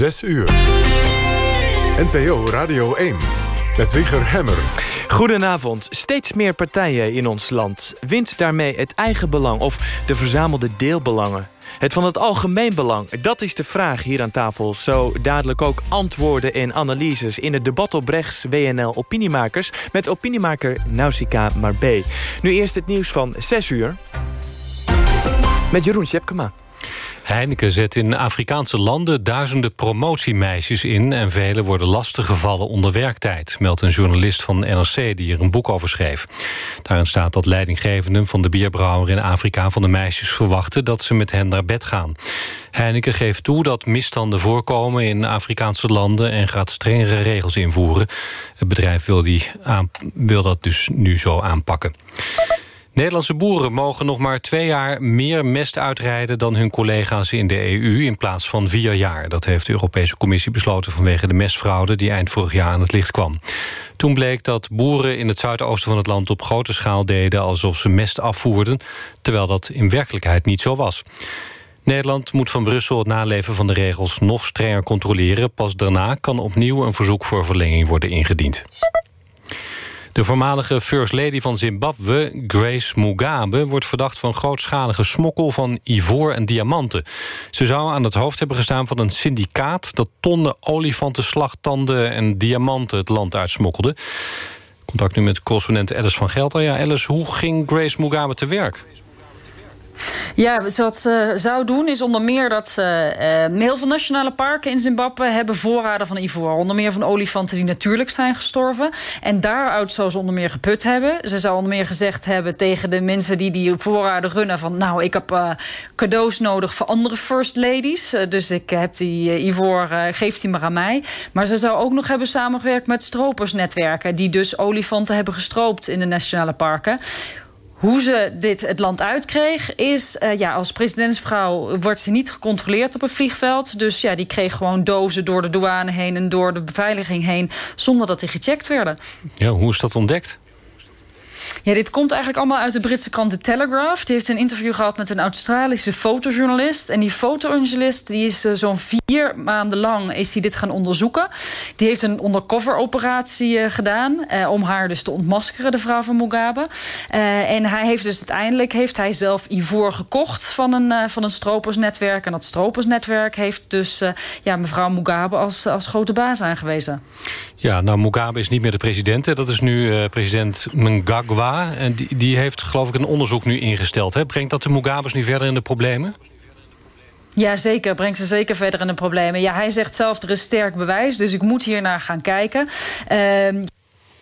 6 uur. NPO Radio 1 met Wieger Hemmer. Goedenavond. Steeds meer partijen in ons land wint daarmee het eigen belang... of de verzamelde deelbelangen. Het van het algemeen belang, dat is de vraag hier aan tafel. Zo dadelijk ook antwoorden en analyses in het debat op rechts WNL Opiniemakers... met opiniemaker Nausicaa Marbé. Nu eerst het nieuws van 6 uur. Met Jeroen Sjepkema. Heineken zet in Afrikaanse landen duizenden promotiemeisjes in... en velen worden lastiggevallen onder werktijd... meldt een journalist van NRC die er een boek over schreef. Daarin staat dat leidinggevenden van de bierbrouwer in Afrika... van de meisjes verwachten dat ze met hen naar bed gaan. Heineken geeft toe dat misstanden voorkomen in Afrikaanse landen... en gaat strengere regels invoeren. Het bedrijf wil, die wil dat dus nu zo aanpakken. Nederlandse boeren mogen nog maar twee jaar meer mest uitrijden... dan hun collega's in de EU in plaats van vier jaar. Dat heeft de Europese Commissie besloten vanwege de mestfraude... die eind vorig jaar aan het licht kwam. Toen bleek dat boeren in het zuidoosten van het land op grote schaal deden... alsof ze mest afvoerden, terwijl dat in werkelijkheid niet zo was. Nederland moet van Brussel het naleven van de regels nog strenger controleren. Pas daarna kan opnieuw een verzoek voor verlenging worden ingediend. De voormalige First Lady van Zimbabwe, Grace Mugabe... wordt verdacht van grootschalige smokkel van ivoor en diamanten. Ze zou aan het hoofd hebben gestaan van een syndicaat... dat tonnen olifanten, slagtanden en diamanten het land uitsmokkelde. Contact nu met correspondent Alice van Gelder. Ja, Alice, hoe ging Grace Mugabe te werk? Ja, wat ze zou doen is onder meer dat ze... Uh, heel veel nationale parken in Zimbabwe hebben voorraden van ivoor. Onder meer van olifanten die natuurlijk zijn gestorven. En daaruit zou ze onder meer geput hebben. Ze zou onder meer gezegd hebben tegen de mensen die die voorraden runnen... van nou, ik heb uh, cadeaus nodig voor andere first ladies. Uh, dus ik heb die ivoor, geef die maar aan mij. Maar ze zou ook nog hebben samengewerkt met stropersnetwerken... die dus olifanten hebben gestroopt in de nationale parken. Hoe ze dit het land uitkreeg is... Uh, ja, als presidentsvrouw wordt ze niet gecontroleerd op het vliegveld. Dus ja, die kreeg gewoon dozen door de douane heen... en door de beveiliging heen, zonder dat die gecheckt werden. Ja, hoe is dat ontdekt? Ja, dit komt eigenlijk allemaal uit de Britse krant The Telegraph. Die heeft een interview gehad met een Australische fotojournalist. En die fotojournalist die is uh, zo'n vier maanden lang is hij dit gaan onderzoeken. Die heeft een undercover operatie uh, gedaan. Uh, om haar dus te ontmaskeren, de vrouw van Mugabe. en hij heeft dus uiteindelijk heeft hij zelf ivoor gekocht van een, van een stropersnetwerk. En dat stropersnetwerk heeft dus ja, mevrouw Mugabe als, als grote baas aangewezen. Ja, nou Mugabe is niet meer de president. Dat is nu president Mnangagwa. En die, die heeft geloof ik een onderzoek nu ingesteld. Hè? Brengt dat de Mugabes nu verder in de problemen? Ja, zeker. Brengt ze zeker verder in de problemen. Ja, hij zegt zelf, er is sterk bewijs, dus ik moet hier naar gaan kijken. Uh,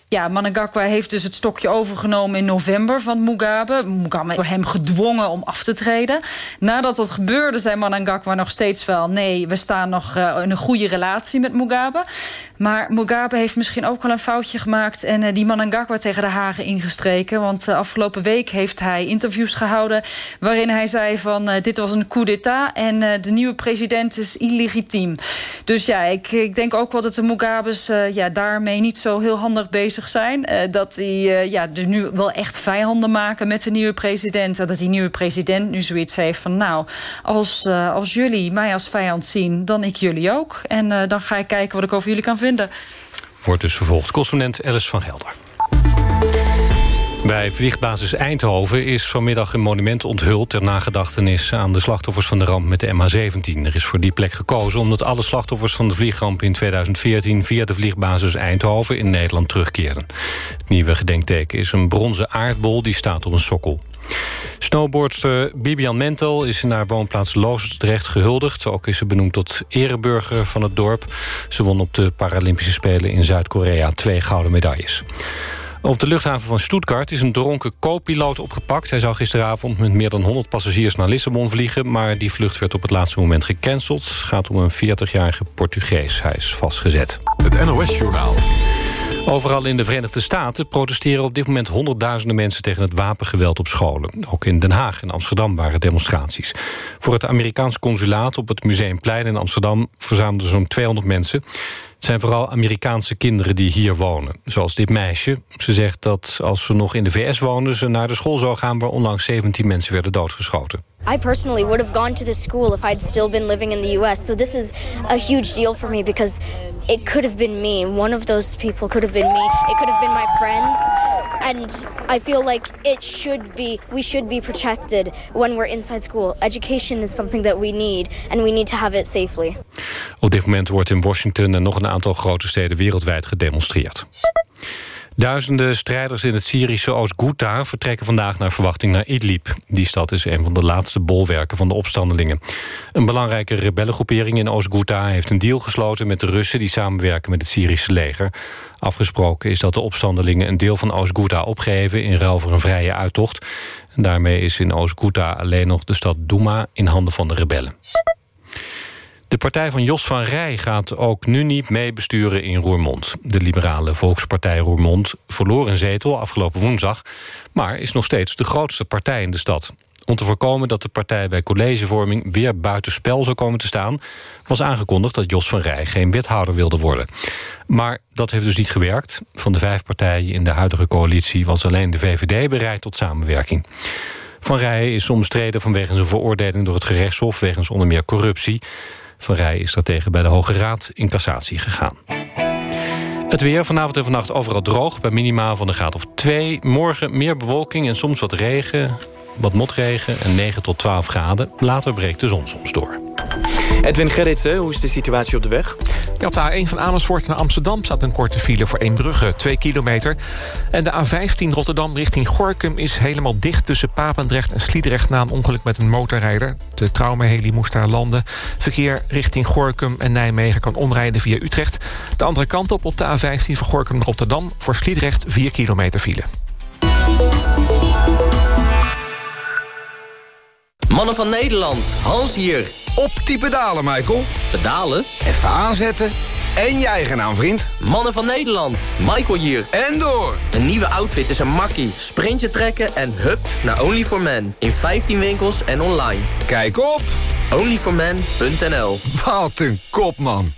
ja, Mnangagwa heeft dus het stokje overgenomen in november van Mugabe. Mugabe door hem gedwongen om af te treden. Nadat dat gebeurde, zei Mnangagwa nog steeds wel... nee, we staan nog uh, in een goede relatie met Mugabe. Maar Mugabe heeft misschien ook wel een foutje gemaakt... en uh, die Mnangagwa tegen de hagen ingestreken. Want uh, afgelopen week heeft hij interviews gehouden... waarin hij zei van dit was een coup d'état... en de nieuwe president is illegitiem. Dus ja, ik, ik denk ook wel dat de Mugabes ja, daarmee niet zo heel handig bezig zijn. Dat die ja, er nu wel echt vijanden maken met de nieuwe president. Dat die nieuwe president nu zoiets heeft van... nou, als, als jullie mij als vijand zien, dan ik jullie ook. En dan ga ik kijken wat ik over jullie kan vinden. Wordt dus vervolgd. Correspondent Alice van Gelder. Bij vliegbasis Eindhoven is vanmiddag een monument onthuld... ter nagedachtenis aan de slachtoffers van de ramp met de MH17. Er is voor die plek gekozen omdat alle slachtoffers van de vliegramp in 2014... via de vliegbasis Eindhoven in Nederland terugkeren. Het nieuwe gedenkteken is een bronzen aardbol die staat op een sokkel. Snowboardster Bibian Mentel is in haar woonplaats Loosdrecht gehuldigd. Ook is ze benoemd tot ereburger van het dorp. Ze won op de Paralympische Spelen in Zuid-Korea twee gouden medailles. Op de luchthaven van Stuttgart is een dronken co-piloot opgepakt. Hij zou gisteravond met meer dan 100 passagiers naar Lissabon vliegen... maar die vlucht werd op het laatste moment gecanceld. Het gaat om een 40-jarige Portugees. Hij is vastgezet. Het NOS-journaal. Overal in de Verenigde Staten protesteren op dit moment honderdduizenden mensen tegen het wapengeweld op scholen. Ook in Den Haag en Amsterdam waren demonstraties. Voor het Amerikaans consulaat op het Museumplein in Amsterdam verzamelden zo'n 200 mensen. Het zijn vooral Amerikaanse kinderen die hier wonen. Zoals dit meisje. Ze zegt dat als ze nog in de VS wonen... ze naar de school zou gaan waar onlangs 17 mensen werden doodgeschoten. I personally would have gone to this school if I'd still been living in the US. So this is a huge deal for me because it could have been me. One of those people could have been me. It could have been my friends. And I feel like it should be, we should be protected when we're inside school. Education is something that we need and we need to have it safely. Op dit moment wordt in Washington en nog een aantal grote steden wereldwijd gedemonstreerd. Duizenden strijders in het Syrische Oost-Ghouta vertrekken vandaag naar verwachting naar Idlib. Die stad is een van de laatste bolwerken van de opstandelingen. Een belangrijke rebellengroepering in Oost-Ghouta heeft een deal gesloten met de Russen die samenwerken met het Syrische leger. Afgesproken is dat de opstandelingen een deel van Oost-Ghouta opgeven in ruil voor een vrije uittocht. En daarmee is in Oost-Ghouta alleen nog de stad Douma in handen van de rebellen. De partij van Jos van Rij gaat ook nu niet mee besturen in Roermond. De liberale Volkspartij Roermond verloor een zetel afgelopen woensdag... maar is nog steeds de grootste partij in de stad. Om te voorkomen dat de partij bij collegevorming weer buitenspel zou komen te staan... was aangekondigd dat Jos van Rij geen wethouder wilde worden. Maar dat heeft dus niet gewerkt. Van de vijf partijen in de huidige coalitie was alleen de VVD bereid tot samenwerking. Van Rij is omstreden vanwege zijn veroordeling door het gerechtshof... wegens onder meer corruptie. Van Rij is daartegen bij de Hoge Raad in cassatie gegaan. Het weer vanavond en vannacht overal droog... bij minimaal van de graad of 2. Morgen meer bewolking en soms wat regen, wat motregen... en 9 tot 12 graden. Later breekt de zon soms door. Edwin Gerritsen, hoe is de situatie op de weg? Ja, op de A1 van Amersfoort naar Amsterdam staat een korte file voor Eembrugge, 2 kilometer. En de A15 Rotterdam richting Gorkum is helemaal dicht tussen Papendrecht en Sliedrecht na een ongeluk met een motorrijder. De traumaheli moest daar landen. Verkeer richting Gorkum en Nijmegen kan omrijden via Utrecht. De andere kant op op de A15 van Gorkum naar Rotterdam voor Sliedrecht 4 kilometer file. Mannen van Nederland, Hans hier. Op die pedalen, Michael. Pedalen? Even aanzetten. En je eigen naam, vriend. Mannen van Nederland, Michael hier. En door. Een nieuwe outfit is een makkie. Sprintje trekken en hup naar only for men In 15 winkels en online. Kijk op. onlyformen.nl Wat een kop, man.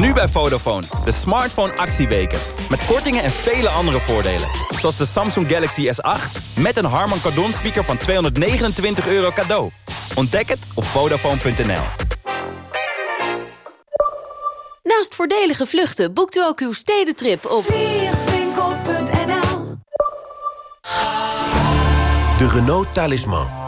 Nu bij Vodafone, de smartphone actieweken. Met kortingen en vele andere voordelen. Zoals de Samsung Galaxy S8 met een Harman Kardon speaker van 229 euro cadeau. Ontdek het op Vodafone.nl. Naast voordelige vluchten boekt u ook uw stedentrip op... De Renault Talisman.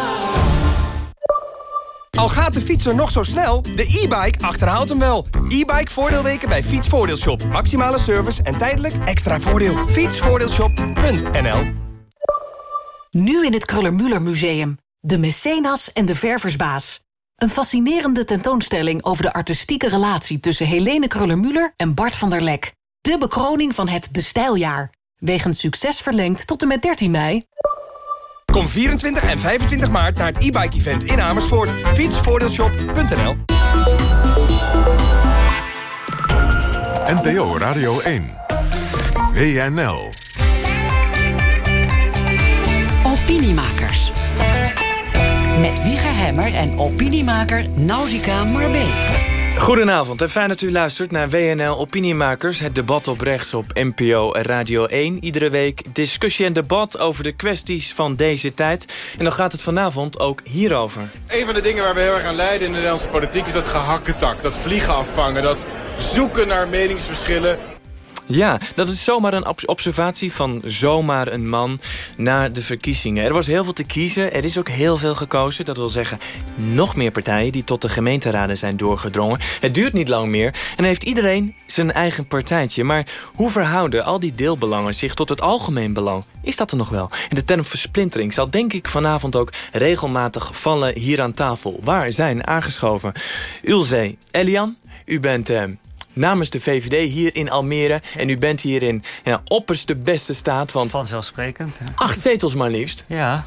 Al gaat de fietser nog zo snel, de e-bike achterhaalt hem wel. E-bike voordeelweken bij Fietsvoordeelshop. Maximale service en tijdelijk extra voordeel. Fietsvoordeelshop.nl Nu in het Kruller-Müller Museum. De Mecenas en de Verversbaas. Een fascinerende tentoonstelling over de artistieke relatie... tussen Helene Kruller-Müller en Bart van der Lek. De bekroning van het De Stijljaar. Wegens succes verlengd tot en met 13 mei. Kom 24 en 25 maart naar het e-bike event in Amersfoort. Fietsvoordeelshop.nl NPO Radio 1. WNL. Opiniemakers. Met Wieger Hemmer en opiniemaker Nausicaa Marbé. Goedenavond en fijn dat u luistert naar WNL Opiniemakers... het debat op rechts op NPO Radio 1. Iedere week discussie en debat over de kwesties van deze tijd. En dan gaat het vanavond ook hierover. Een van de dingen waar we heel erg aan lijden in de Nederlandse politiek... is dat gehakketak, dat vliegen afvangen, dat zoeken naar meningsverschillen. Ja, dat is zomaar een observatie van zomaar een man na de verkiezingen. Er was heel veel te kiezen, er is ook heel veel gekozen. Dat wil zeggen, nog meer partijen die tot de gemeenteraden zijn doorgedrongen. Het duurt niet lang meer en heeft iedereen zijn eigen partijtje. Maar hoe verhouden al die deelbelangen zich tot het algemeen belang? Is dat er nog wel? En de term versplintering zal denk ik vanavond ook regelmatig vallen hier aan tafel. Waar zijn aangeschoven? Ulzee, Elian, u bent... Eh, namens de VVD hier in Almere. En u bent hier in ja, opperste beste staat. Want Vanzelfsprekend. Acht zetels maar liefst. Ja.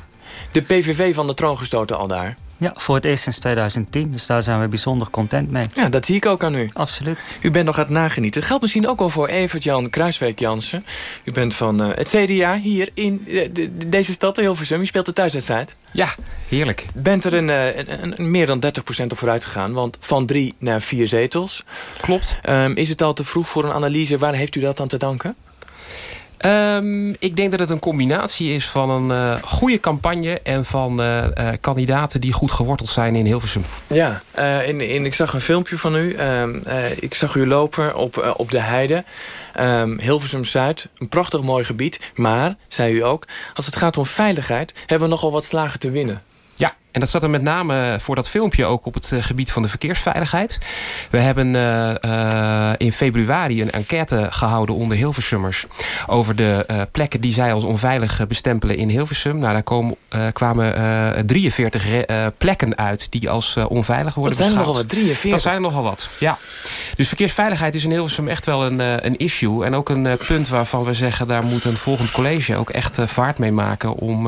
De PVV van de troon gestoten al daar. Ja, voor het eerst sinds 2010. Dus daar zijn we bijzonder content mee. Ja, dat zie ik ook aan u. Absoluut. U bent nog aan het nagenieten. Dat geldt misschien ook al voor Evert-Jan Kruiswijk-Jansen. U bent van uh, het CDA hier in uh, de, deze stad, Hilversum. U speelt de thuiswedstrijd. Ja, heerlijk. Bent er een, uh, een, een meer dan 30% op vooruit gegaan. Want van drie naar vier zetels. Klopt. Um, is het al te vroeg voor een analyse? Waar heeft u dat aan te danken? Um, ik denk dat het een combinatie is van een uh, goede campagne... en van uh, uh, kandidaten die goed geworteld zijn in Hilversum. Ja, in, ik zag een filmpje van u. Ehm, ik zag u lopen op, op de heide. Um, Hilversum-Zuid, een prachtig mooi gebied. Maar, zei u ook, als het gaat om veiligheid... hebben we nogal wat slagen te winnen. En dat zat er met name voor dat filmpje ook op het gebied van de verkeersveiligheid. We hebben uh, uh, in februari een enquête gehouden onder Hilversummers... over de uh, plekken die zij als onveilig bestempelen in Hilversum. Nou, daar komen, kwamen 43 plekken uit die als onveilig worden beschouwd. Dat zijn er nogal wat, 43? Dat zijn er nogal wat, ja. Dus verkeersveiligheid is in Hilversum echt wel een, een issue. En ook een punt waarvan we zeggen... daar moet een volgend college ook echt vaart mee maken... om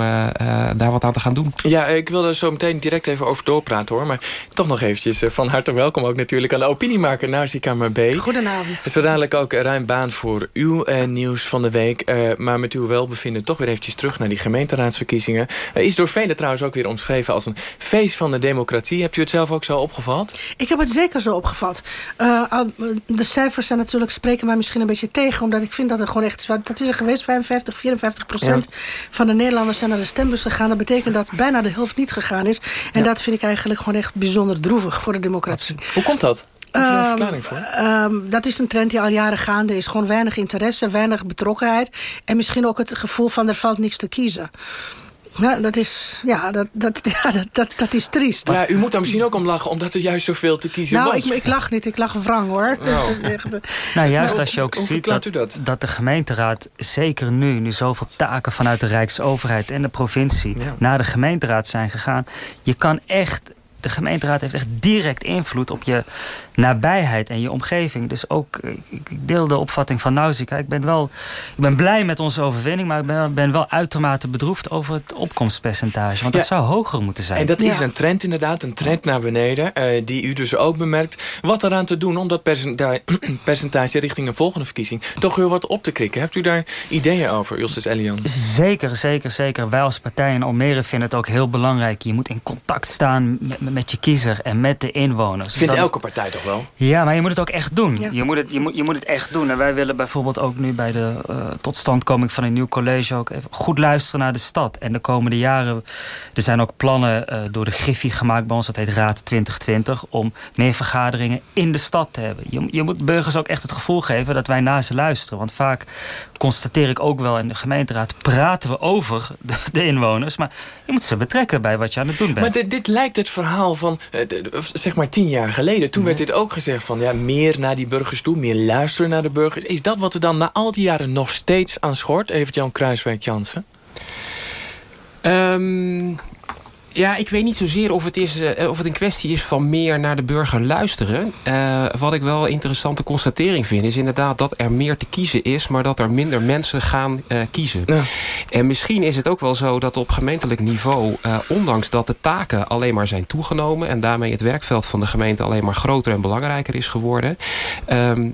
daar wat aan te gaan doen. Ja, ik wilde zo meteen direct even over doorpraten hoor. Maar toch nog eventjes van harte welkom ook natuurlijk aan de opiniemaker Nazi-Kamer B. Goedenavond. Zo dadelijk ook ruim baan voor uw uh, nieuws van de week. Uh, maar met uw welbevinden toch weer eventjes terug naar die gemeenteraadsverkiezingen. Is door velen trouwens ook weer omschreven als een feest van de democratie. Hebt u het zelf ook zo opgevat? Ik heb het zeker zo opgevat. de cijfers zijn natuurlijk spreken mij misschien een beetje tegen. Omdat ik vind dat het gewoon echt... Dat is er geweest, 55, 54 procent ja. van de Nederlanders zijn naar de stembus gegaan. Dat betekent dat bijna de helft niet gegaan is. En ja. dat vind ik eigenlijk gewoon echt bijzonder droevig voor de democratie. Hoe komt dat? Voor? Um, dat is een trend die al jaren gaande is. Gewoon weinig interesse, weinig betrokkenheid. En misschien ook het gevoel van er valt niks te kiezen. Ja, dat is, ja, dat, dat, ja, dat, dat, dat is triest. Maar ja, u moet daar misschien ook om lachen, omdat er juist zoveel te kiezen nou, was. Nou, ik, ik lach niet, ik lach wrang, hoor. Oh. nou, juist als je ook ziet dat, dat, dat de gemeenteraad, zeker nu... nu zoveel taken vanuit de Rijksoverheid en de provincie... Ja. naar de gemeenteraad zijn gegaan... je kan echt de gemeenteraad heeft echt direct invloed op je nabijheid en je omgeving. Dus ook, ik deel de opvatting van Nausicaa. Ik ben wel, ik ben blij met onze overwinning, maar ik ben, ben wel uitermate bedroefd over het opkomstpercentage. Want dat zou hoger moeten zijn. En dat is een trend inderdaad, een trend naar beneden, uh, die u dus ook bemerkt. Wat eraan te doen om dat percentage, percentage richting een volgende verkiezing toch weer wat op te krikken? Hebt u daar ideeën over, Justus Elian? Zeker, zeker, zeker. Wij als partij in Almere vinden het ook heel belangrijk. Je moet in contact staan met, met je kiezer en met de inwoners. Vindt dus elke partij toch wel? Ja, maar je moet het ook echt doen. Ja. Je, moet het, je, moet, je moet het echt doen. En wij willen bijvoorbeeld ook nu bij de uh, totstandkoming van een nieuw college... ook even goed luisteren naar de stad. En de komende jaren... er zijn ook plannen uh, door de Griffie gemaakt bij ons... dat heet Raad 2020... om meer vergaderingen in de stad te hebben. Je, je moet burgers ook echt het gevoel geven dat wij naar ze luisteren. Want vaak constateer ik ook wel in de gemeenteraad... praten we over de, de inwoners... maar je moet ze betrekken bij wat je aan het doen bent. Maar dit, dit lijkt het verhaal van, zeg maar tien jaar geleden. Toen werd dit ook gezegd van ja, meer naar die burgers toe, meer luisteren naar de burgers. Is dat wat er dan na al die jaren nog steeds aan schort? Even Jan Kruiswijk-Jansen. Um, ja, ik weet niet zozeer of het, is, uh, of het een kwestie is van meer naar de burger luisteren. Uh, wat ik wel een interessante constatering vind... is inderdaad dat er meer te kiezen is... maar dat er minder mensen gaan uh, kiezen. Ja. En misschien is het ook wel zo dat op gemeentelijk niveau... ondanks dat de taken alleen maar zijn toegenomen... en daarmee het werkveld van de gemeente alleen maar groter en belangrijker is geworden... Ehm,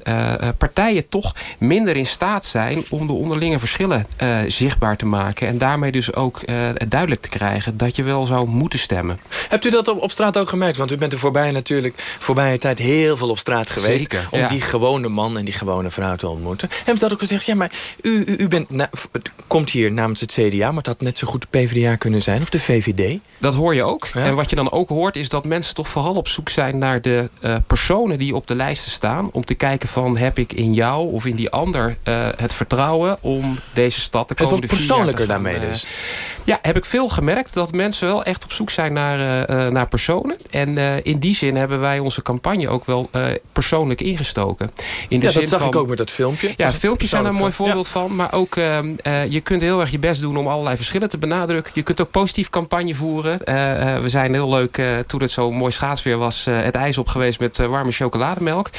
partijen toch minder in staat zijn om de onderlinge verschillen zichtbaar te maken... en daarmee dus ook duidelijk te krijgen dat je wel zou moeten stemmen. Hebt u dat op, op straat ook gemerkt? Want u bent er voorbij natuurlijk voorbije tijd heel veel op straat geweest. Zeker, om ja. die gewone man en die gewone vrouw te ontmoeten. Hebben ze dat ook gezegd? Ja, maar u, u, u bent na, komt hier namens het CDA... maar het had net zo goed de PvdA kunnen zijn, of de VVD. Dat hoor je ook. En wat je dan ook hoort is dat mensen toch vooral op zoek zijn... naar de uh, personen die op de lijsten staan. Om te kijken van heb ik in jou of in die ander uh, het vertrouwen... om deze stad te komen. Het wordt persoonlijker daarmee dus. Ja, heb ik veel gemerkt dat mensen wel echt op zoek zijn naar, uh, naar personen. En uh, in die zin hebben wij onze campagne ook wel uh, persoonlijk ingestoken. In de ja, zin dat zag van, ik ook met dat filmpje. Ja, filmpjes zijn er een mooi voorbeeld ja. van. Maar ook je kunt heel erg je best doen om allerlei verschillen te benadrukken. Je kunt ook positief campagne voeren. we zijn heel leuk, toen het zo mooi schaatsweer was... het ijs op geweest met warme chocolademelk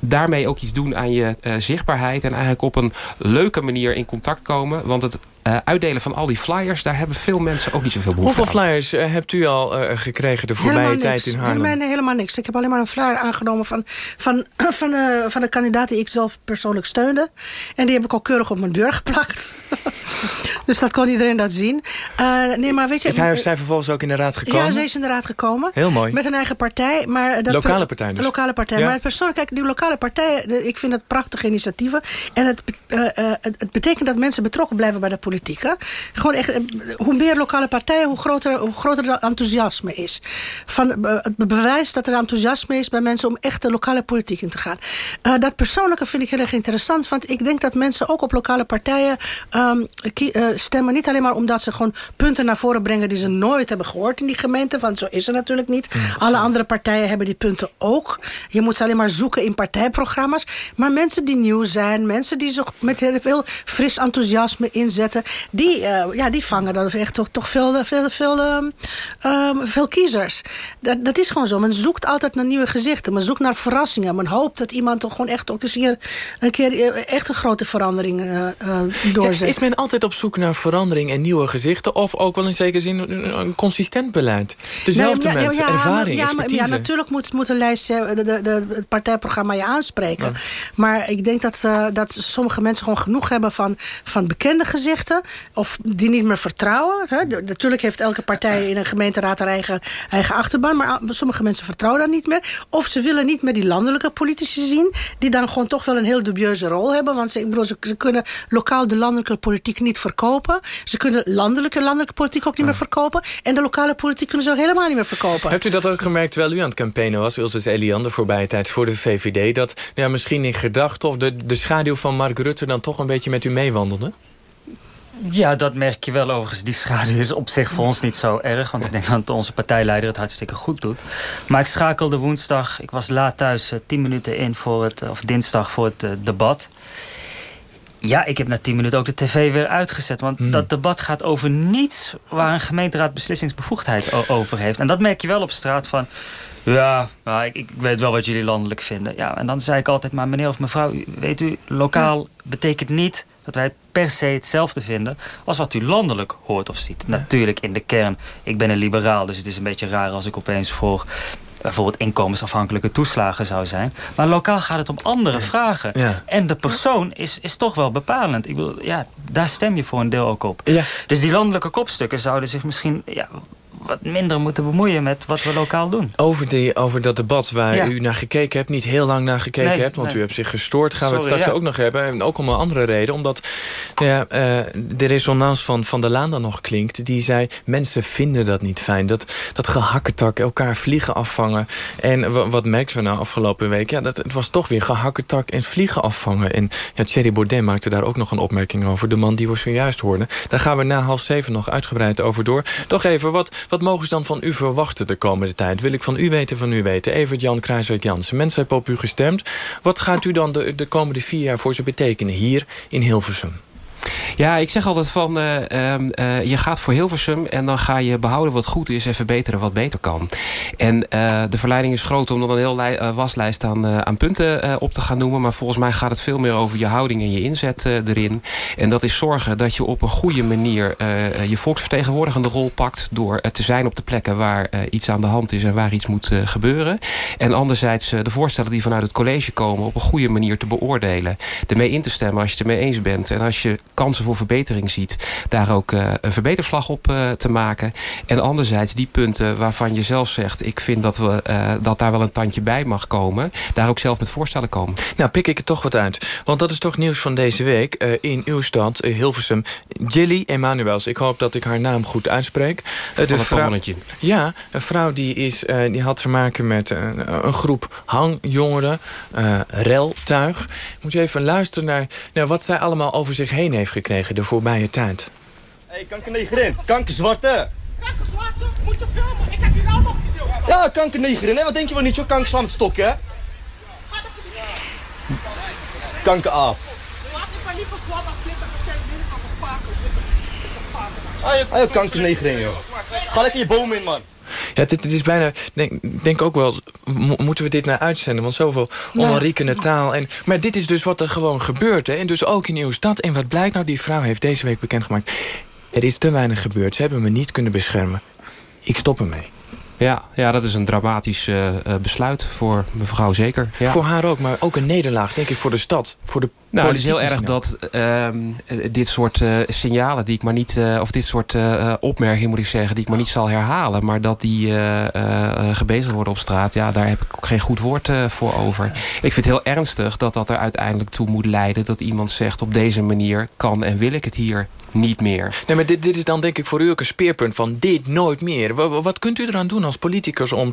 daarmee ook iets doen aan je uh, zichtbaarheid... en eigenlijk op een leuke manier in contact komen. Want het uh, uitdelen van al die flyers... daar hebben veel mensen ook niet zoveel behoefte Hoeveel aan. flyers uh, hebt u al gekregen de voorbije helemaal tijd niks. in Haarlem? Helemaal, helemaal niks. Ik heb alleen maar een flyer aangenomen van, van, van, de, van de kandidaat... die ik zelf persoonlijk steunde. En die heb ik al keurig op mijn deur geplakt. dus dat kon iedereen dat zien. nee, maar weet je, is hij of zij vervolgens ook in de raad gekomen? Ja, ze is in de raad gekomen. Heel mooi. Met een eigen partij. Maar dat lokale partij dus? Lokale partij. Ja. Maar het persoonlijk, kijk, die lokale partijen... ik vind dat prachtige initiatieven. En het, uh, uh, het betekent dat mensen betrokken blijven bij de politiek. Hè? Gewoon echt, hoe meer lokale partijen, hoe groter, hoe groter het enthousiasme is. Van, uh, het bewijst dat er enthousiasme is bij mensen om echt de lokale politiek in te gaan. dat persoonlijke vind ik heel erg interessant. Want ik denk dat mensen ook op lokale partijen um, stemmen. Niet alleen maar omdat ze gewoon punten naar voren brengen die ze nooit hebben gehoord in die gemeente. Want zo is het natuurlijk niet. Ja, Alle andere partijen hebben die punten ook. Je moet ze alleen maar zoeken in partijprogramma's. Maar mensen die nieuw zijn, mensen die zich met heel veel fris enthousiasme inzetten, die, uh, ja, die vangen dan echt toch, toch veel, veel, veel, um, um, veel kiezers. Dat, dat is gewoon zo. Men zoekt altijd naar nieuwe gezichten. Men zoekt naar verrassingen. Men hoopt dat iemand toch gewoon echt ook eens hier een keer echt een grote verandering uh, doorzet. Ja, is men altijd op zoek naar verandering en nieuwe gezichten? Of ook wel in zekere zin een, consistent beleid? Dezelfde nee, ja, mensen, ja, ervaring, ja, expertise. Ja, natuurlijk moet, moet een lijst, de, de, de, het partijprogramma je aanspreken. Maar ik denk dat, uh, dat sommige mensen gewoon genoeg hebben van, van bekende gezichten. Of die niet meer vertrouwen. Hè. Natuurlijk heeft elke partij in een gemeenteraad haar eigen, eigen achterban. Maar sommige mensen vertrouwen dat niet meer. Of ze willen niet meer die landelijke politici zien. Die dan gewoon toch wel een heel dubieuze rol hebben. Want ze, ik bedoel, ze, kunnen lokaal de landelijke politiek niet verkopen. Ze kunnen landelijke, landelijke politiek ook niet meer verkopen. En de lokale politiek kunnen ze ook helemaal niet meer verkopen. Hebt u dat ook gemerkt terwijl u aan het campaignen was? Ultus Elian, de voorbije tijd voor de VVD. Dat ja, misschien in gedachten of de, de schaduw van Mark Rutte dan toch een beetje met u meewandelde? Ja, dat merk je wel overigens. Die schaduw is op zich voor ons niet zo erg. Want ik denk dat onze partijleider het hartstikke goed doet. Maar ik schakelde woensdag, ik was laat thuis, tien minuten in voor het, of dinsdag voor het uh, debat. Ja, ik heb na tien minuten ook de tv weer uitgezet. Want mm. dat debat gaat over niets waar een gemeenteraad beslissingsbevoegdheid over heeft. En dat merk je wel op straat van... Ja, maar ik, ik, weet wel wat jullie landelijk vinden. Ja, en dan zei ik altijd, maar meneer of mevrouw... weet u, lokaal ja. betekent niet dat wij per se hetzelfde vinden... als wat u landelijk hoort of ziet. Ja. Natuurlijk, in de kern, ik ben een liberaal... dus het is een beetje raar als ik opeens voor bijvoorbeeld inkomensafhankelijke toeslagen zou zijn. Maar lokaal gaat het om andere vragen. Ja. En de persoon is, is toch wel bepalend. Ik bedoel, ja, daar stem je voor een deel ook op. Ja. Dus die landelijke kopstukken zouden zich misschien... Ja, wat minder moeten bemoeien met wat we lokaal doen. Over, die, over dat debat waar Ja. u naar gekeken hebt, niet heel lang naar gekeken Nee, hebt... want nee. u hebt zich gestoord, gaan we het straks ja. ook nog hebben. En ook om een andere reden, omdat ja, eh, de resonance van Van der Laan dan nog klinkt... die zei, mensen vinden dat niet fijn. Dat, dat gehakketak, elkaar vliegen afvangen. En wa- wat merkten we nou afgelopen week? Ja, dat, het was toch weer gehakketak en vliegen afvangen. En ja, Thierry Baudet maakte daar ook nog een opmerking over. De man die we zojuist hoorden. Daar gaan we na half zeven nog uitgebreid over door. Toch even, wat, wat mogen ze dan van u verwachten de komende tijd? Wil ik van u weten, van u weten. Evert Jan Kruijswijk-Jansen. Mensen hebben op u gestemd. Wat gaat u dan de, de komende vier jaar voor ze betekenen hier in Hilversum? Ja, ik zeg altijd van, uh, um, uh, je gaat voor Hilversum... en dan ga je behouden wat goed is en verbeteren wat beter kan. En uh, de verleiding is groot om dan een heel waslijst aan, aan punten op te gaan noemen... maar volgens mij gaat het veel meer over je houding en je inzet erin. En dat is zorgen dat je op een goede manier je volksvertegenwoordigende rol pakt... door te zijn op de plekken waar iets aan de hand is en waar iets moet gebeuren. En anderzijds de voorstellen die vanuit het college komen... op een goede manier te beoordelen. Ermee in te stemmen als je het ermee eens bent. En als je kans kansen voor verbetering ziet... daar ook een verbeterslag op te maken. En anderzijds die punten waarvan je zelf zegt... ik vind dat, we, dat daar wel een tandje bij mag komen... daar ook zelf met voorstellen komen. Nou, pik ik er toch wat uit. Want dat is toch nieuws van deze week. in uw stad, Hilversum, Jilly Emanuels. Ik hoop dat ik haar naam goed uitspreek. de vrouw, ja, een vrouw die, is, die had te maken met een groep hangjongeren, uh, reltuig. Moet je even luisteren naar, naar wat zij allemaal over zich heen heeft gekregen de voorbije tijd. Hé, hey, kankernegerin, kankerzwarte. Kankerzwarte? Moet je filmen? Ik heb hier allemaal video's van. Ja, kankernegerin, hè? Wat denk je wel niet zo kankerswamstok, hè? Ga de politie. Kankeraap. Zwart, ik ben liever zwart als lid dat ik als een vaker. Ah, je kankernegerin, joh. Ga lekker je boom in, man. Ja, dit, is bijna... Denk, denk ook wel, moeten we dit naar uitzenden? Want zoveel onriekende taal. En, maar dit is dus wat er gewoon gebeurt. Hè? En dus ook in uw stad. En wat blijkt nou? Die vrouw heeft deze week bekendgemaakt. Er is te weinig gebeurd. Ze hebben me niet kunnen beschermen. Ik stop ermee. Ja, ja, dat is een dramatisch uh, besluit voor mevrouw zeker. Ja. Voor haar ook, maar ook een nederlaag, denk ik, voor de stad. Voor de nou, het is heel erg dat uh, dit soort uh, signalen die ik maar niet... Uh, of dit soort opmerkingen moet ik zeggen, die ik maar niet zal herhalen... maar dat die gebezigd worden op straat... ja, daar heb ik ook geen goed woord voor over. Ik vind het heel ernstig dat dat er uiteindelijk toe moet leiden... dat iemand zegt op deze manier kan en wil ik het hier niet meer. Nee, maar dit, dit is dan denk ik voor u ook een speerpunt van dit nooit meer. Wat, wat kunt u eraan doen als politicus om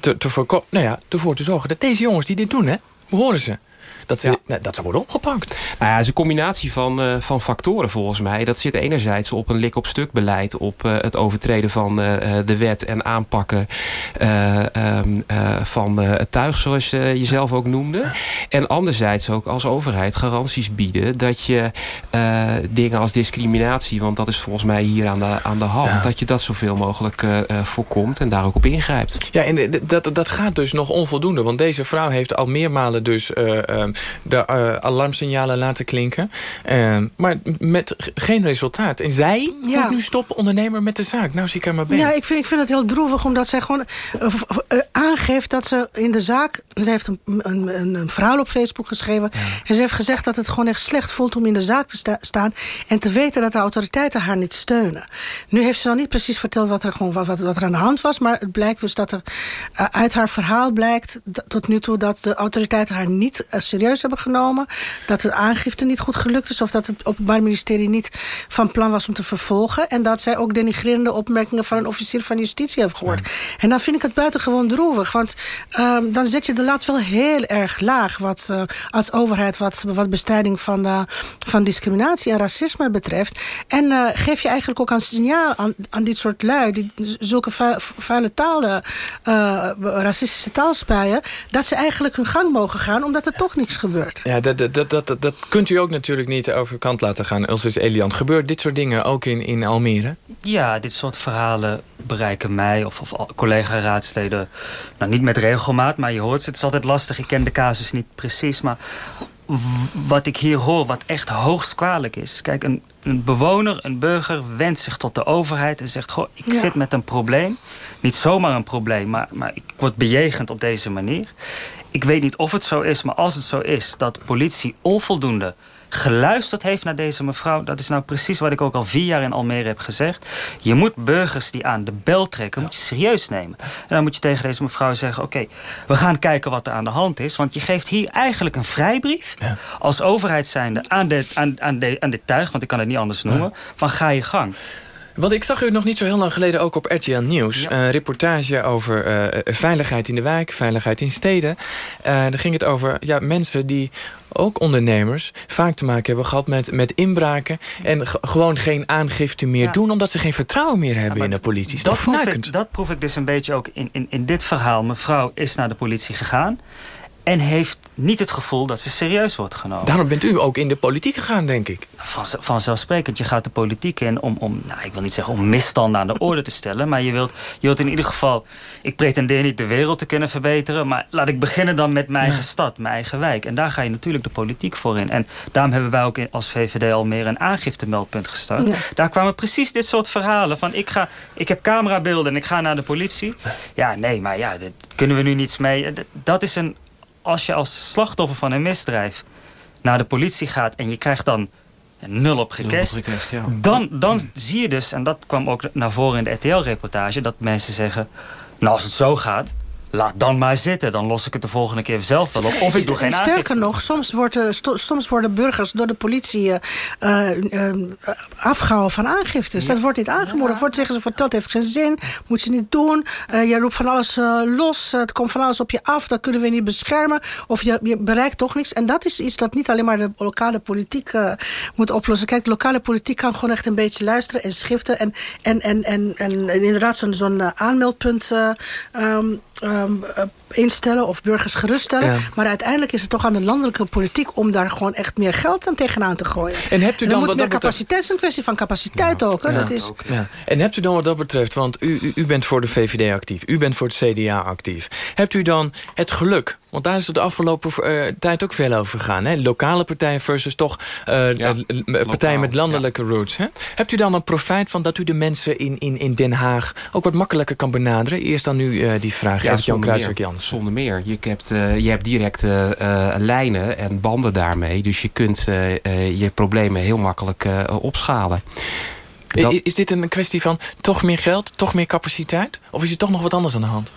te, te voorkomen... Nou ja, ervoor te zorgen dat deze jongens die dit doen, hè, horen ze dat ze, nou, dat ze worden opgepakt. Nou ja, het is een combinatie van, uh, van factoren volgens mij. Dat zit enerzijds op een lik-op-stuk beleid... op uh, het overtreden van uh, de wet en aanpakken um, van het tuig... zoals je zelf ook noemde. En anderzijds ook als overheid garanties bieden... dat je dingen als discriminatie... want dat is volgens mij hier aan de, aan de hand... dat je dat zoveel mogelijk voorkomt en daar ook op ingrijpt. Ja, en dat, dat gaat dus nog onvoldoende. Want deze vrouw heeft al meermalen dus de uh, alarmsignalen laten klinken. Uh, maar met geen resultaat. En zij ja. moet nu stoppen, ondernemer met de zaak. Nou zie ik haar maar bij. Ja, ik vind, ik vind het heel droevig, omdat zij gewoon uh, aangeeft dat ze in de zaak... Ze heeft een, een, een verhaal op Facebook geschreven. En ze heeft gezegd dat het gewoon echt slecht voelt om in de zaak te sta staan... en te weten dat de autoriteiten haar niet steunen. Nu heeft ze nog niet precies verteld wat er, gewoon, wat, wat er aan de hand was... maar het blijkt dus dat er uit haar verhaal blijkt tot nu toe... dat de autoriteiten haar niet serieus hebben genomen. Dat de aangifte niet goed gelukt is. Of dat het Openbaar Ministerie niet van plan was om te vervolgen. En dat zij ook denigrerende opmerkingen van een officier van justitie heeft gehoord. En dan vind ik het buitengewoon droevig. Want um, dan zet je de lat wel heel erg laag. Wat uh, als overheid wat, wat bestrijding van, uh, van discriminatie en racisme betreft. En uh, geef je eigenlijk ook een signaal aan, aan dit soort lui. Die zulke vuile talen, racistische taal spuien. Dat ze eigenlijk hun gang mogen gaan. Omdat er toch niks gebeurt. Ja, dat, dat, dat, dat, kunt u ook natuurlijk niet over kant laten gaan. is Elian, gebeurt dit soort dingen ook in, in Almere? Ja, dit soort verhalen bereiken mij of, of collega-raadsleden... nou, niet met regelmaat, maar je hoort ze. Het is altijd lastig, ik ken de casus niet precies. Maar wat ik hier hoor, wat echt hoogst kwalijk is... is kijk, een, een bewoner, een burger wendt zich tot de overheid... en zegt, goh, ik zit met een probleem. Niet zomaar een probleem, maar, maar ik word bejegend op deze manier ik weet niet of het zo is, maar als het zo is... dat politie onvoldoende geluisterd heeft naar deze mevrouw... dat is nou precies wat ik ook al vier jaar in Almere heb gezegd. Je moet burgers die aan de bel trekken, moet je serieus nemen. En dan moet je tegen deze mevrouw zeggen... oké, we gaan kijken wat er aan de hand is. Want je geeft hier eigenlijk een vrijbrief... als overheid zijnde aan dit, aan, aan, de, aan dit tuig... want ik kan het niet anders noemen... van ga je gang. Want ik zag u nog niet zo heel lang geleden ook op RTL Nieuws. Een reportage over uh, veiligheid in de wijk, veiligheid in steden. Uh, daar ging het over ja, mensen die ook ondernemers vaak te maken hebben gehad met, met inbraken... en gewoon geen aangifte meer doen... omdat ze geen vertrouwen meer hebben in de politie. Dat, dat, proef ik, dat proef ik dus een beetje ook in, in, in dit verhaal. Mevrouw is naar de politie gegaan en heeft niet het gevoel dat ze serieus wordt genomen. Daarom bent u ook in de politiek gegaan, denk ik. Van, vanzelfsprekend. Je gaat de politiek in om, om nou, ik wil niet zeggen om misstanden aan de orde te stellen... maar je wilt, je wilt in ieder geval... ik pretendeer niet de wereld te kunnen verbeteren... maar laat ik beginnen dan met mijn eigen stad, mijn eigen wijk. En daar ga je natuurlijk de politiek voor in. En daarom hebben wij ook als VVD al meer een aangiftemeldpunt gestart. Daar kwamen precies dit soort verhalen van... Ik, ga, ik heb camerabeelden en ik ga naar de politie. Ja, nee, maar ja, daar kunnen we nu niets mee. Dat is een als je als slachtoffer van een misdrijf naar de politie gaat... en je krijgt dan nul op gecast. dan, dan zie je dus, en dat kwam ook naar voren in de RTL-reportage... dat mensen zeggen, nou als het zo gaat laat dan maar zitten. Dan los ik het de volgende keer zelf wel op. Of ik doe geen Sterker aangifte. nog, soms, wordt, uh, soms worden burgers door de politie uh, uh, afgehouden van aangiftes. Dat wordt niet aangemoedigd. Wordt zeggen ze, van, dat heeft geen zin. Moet je niet doen. je roept van alles los. Het komt van alles op je af. Dat kunnen we niet beschermen. Of je, je bereikt toch niks. En dat is iets dat niet alleen maar de lokale politiek moet oplossen. Kijk, de lokale politiek kan gewoon echt een beetje luisteren en schiften. En, en, en, en, en, en inderdaad zo'n zo'n aanmeldpunt... Um, um, instellen of burgers geruststellen. Ja. Maar uiteindelijk is het toch aan de landelijke politiek... om daar gewoon echt meer geld aan tegenaan te gooien. En hebt u dan, dan wat dat capaciteit is een kwestie van capaciteit ja. ook. Hè? Ja. Dat is... Ja. En hebt u dan wat dat betreft... want u, u, u, bent voor de VVD actief, u bent voor het CDA actief... hebt u dan het geluk... want daar is het de afgelopen uh, tijd ook veel over gegaan... Hè? lokale partijen versus toch uh, partijen met landelijke roots. Hè? Hebt u dan een profijt van dat u de mensen in, in, in Den Haag... ook wat makkelijker kan benaderen? Eerst dan nu uh, die vraag, ja, Jan Kruijswijk-Jans. Zonder meer. Je hebt, je hebt directe lijnen en banden daarmee. Dus je kunt je problemen heel makkelijk opschalen. Dat... Is, is dit een kwestie van toch meer geld, toch meer capaciteit? Of is er toch nog wat anders aan de hand?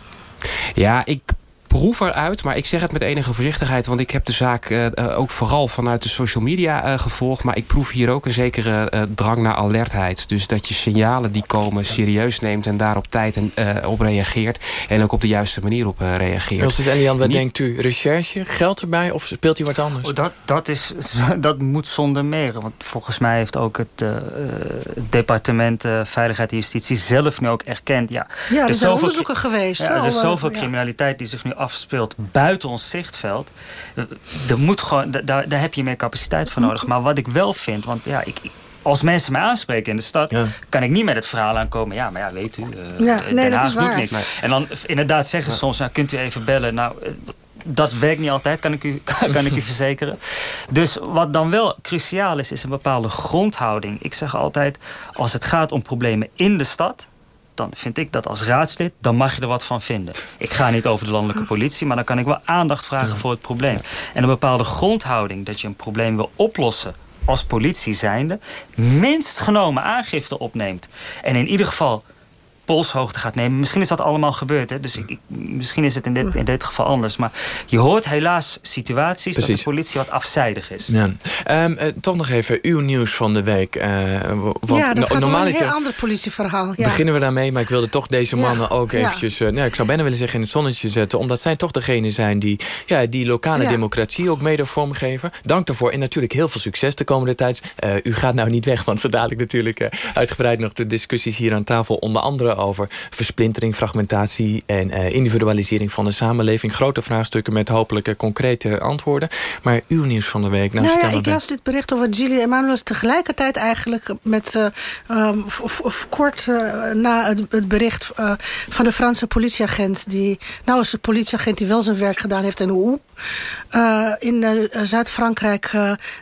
Ja, ik proef eruit, maar ik zeg het met enige voorzichtigheid... want ik heb de zaak uh, ook vooral vanuit de social media uh, gevolgd... maar ik proef hier ook een zekere uh, drang naar alertheid. Dus dat je signalen die komen serieus neemt... en daar op tijd en, op reageert en ook op de juiste manier op reageert. Justus Elian, wat Niet... denkt u? Recherche, geld erbij of speelt u wat anders? Oh, dat, dat, is, dat moet zonder meer. Want volgens mij heeft ook het departement Veiligheid en Justitie... zelf nu ook erkend... Ja, ja er, er zijn onderzoeken geweest. Ja, er is zoveel criminaliteit die zich nu afspeelt buiten ons zichtveld. Er moet gewoon, daar, daar heb je meer capaciteit voor nodig. Maar wat ik wel vind, want ja, ik, als mensen mij aanspreken in de stad... Ja. kan ik niet met het verhaal aankomen. Ja, maar ja, weet u, uh, ja, nee, dat is doet niks. En dan inderdaad zeggen ze soms, nou, kunt u even bellen? Nou, dat werkt niet altijd, kan ik, u, kan ik u verzekeren. Dus wat dan wel cruciaal is, is een bepaalde grondhouding. Ik zeg altijd, als het gaat om problemen in de stad dan vind ik dat als raadslid, dan mag je er wat van vinden. Ik ga niet over de landelijke politie, maar dan kan ik wel aandacht vragen voor het probleem. En een bepaalde grondhouding dat je een probleem wil oplossen als politie zijnde, minst genomen aangifte opneemt. En in ieder geval polshoogte gaat nemen. Misschien is dat allemaal gebeurd. Hè? Dus ik, misschien is het in dit, in dit geval anders. Maar je hoort helaas situaties Precies. dat de politie wat afzijdig is. Ja. Um, uh, toch nog even uw nieuws van de week. Uh, want ja, dat gaat normaal een heel ander politieverhaal. Ja. Beginnen we daarmee, maar ik wilde toch deze mannen ja. ook eventjes... Uh, nou, ik zou bijna willen zeggen in het zonnetje zetten. Omdat zij toch degene zijn die ja, die lokale democratie ook mede vormgeven. Dank daarvoor en natuurlijk heel veel succes de komende tijd. u gaat nou niet weg, want zo dadelijk natuurlijk uitgebreid nog de discussies hier aan tafel. Onder andere over versplintering, fragmentatie en uh, individualisering van de samenleving. Grote vraagstukken met hopelijk concrete antwoorden. Maar uw nieuws van de week. Nou, nou ja, ik las dit bericht over Gilles Emmanuel tegelijkertijd eigenlijk met uh, um, of, of, kort uh, na het, het bericht van de Franse politieagent die nou is de politieagent die wel zijn werk gedaan heeft en hoe in Zuid-Frankrijk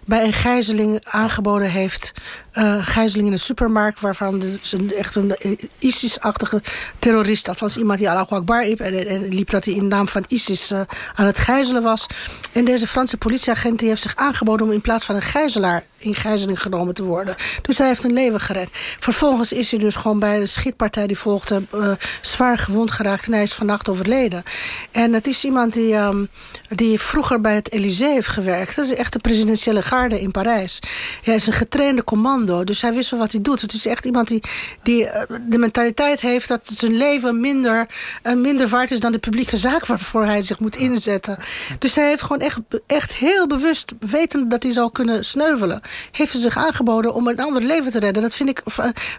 bij een gijzeling aangeboden heeft uh, gijzeling in een supermarkt... waarvan de, echt een ISIS-achtige terrorist... althans iemand die Allahu Akbar riep... En, en, liep dat hij in naam van ISIS uh, aan het gijzelen was. En deze Franse politieagent die heeft zich aangeboden... om in plaats van een gijzelaar in gijzeling genomen te worden. Dus hij heeft een leven gered. Vervolgens is hij dus gewoon bij de schietpartij die volgde... Uh, zwaar gewond geraakt en hij is vannacht overleden. En het is iemand die, um, die vroeger bij het Elysée heeft gewerkt. Dat is echt de presidentiële garde in Parijs. Hij is een getrainde commando, dus hij wist wel wat hij doet. Het is echt iemand die, die uh, de mentaliteit heeft... dat zijn leven minder, uh, minder waard is dan de publieke zaak... waarvoor hij zich moet inzetten. Dus hij heeft gewoon echt, echt heel bewust... weten dat hij zou kunnen sneuvelen heeft ze zich aangeboden om een ander leven te redden. Dat vind ik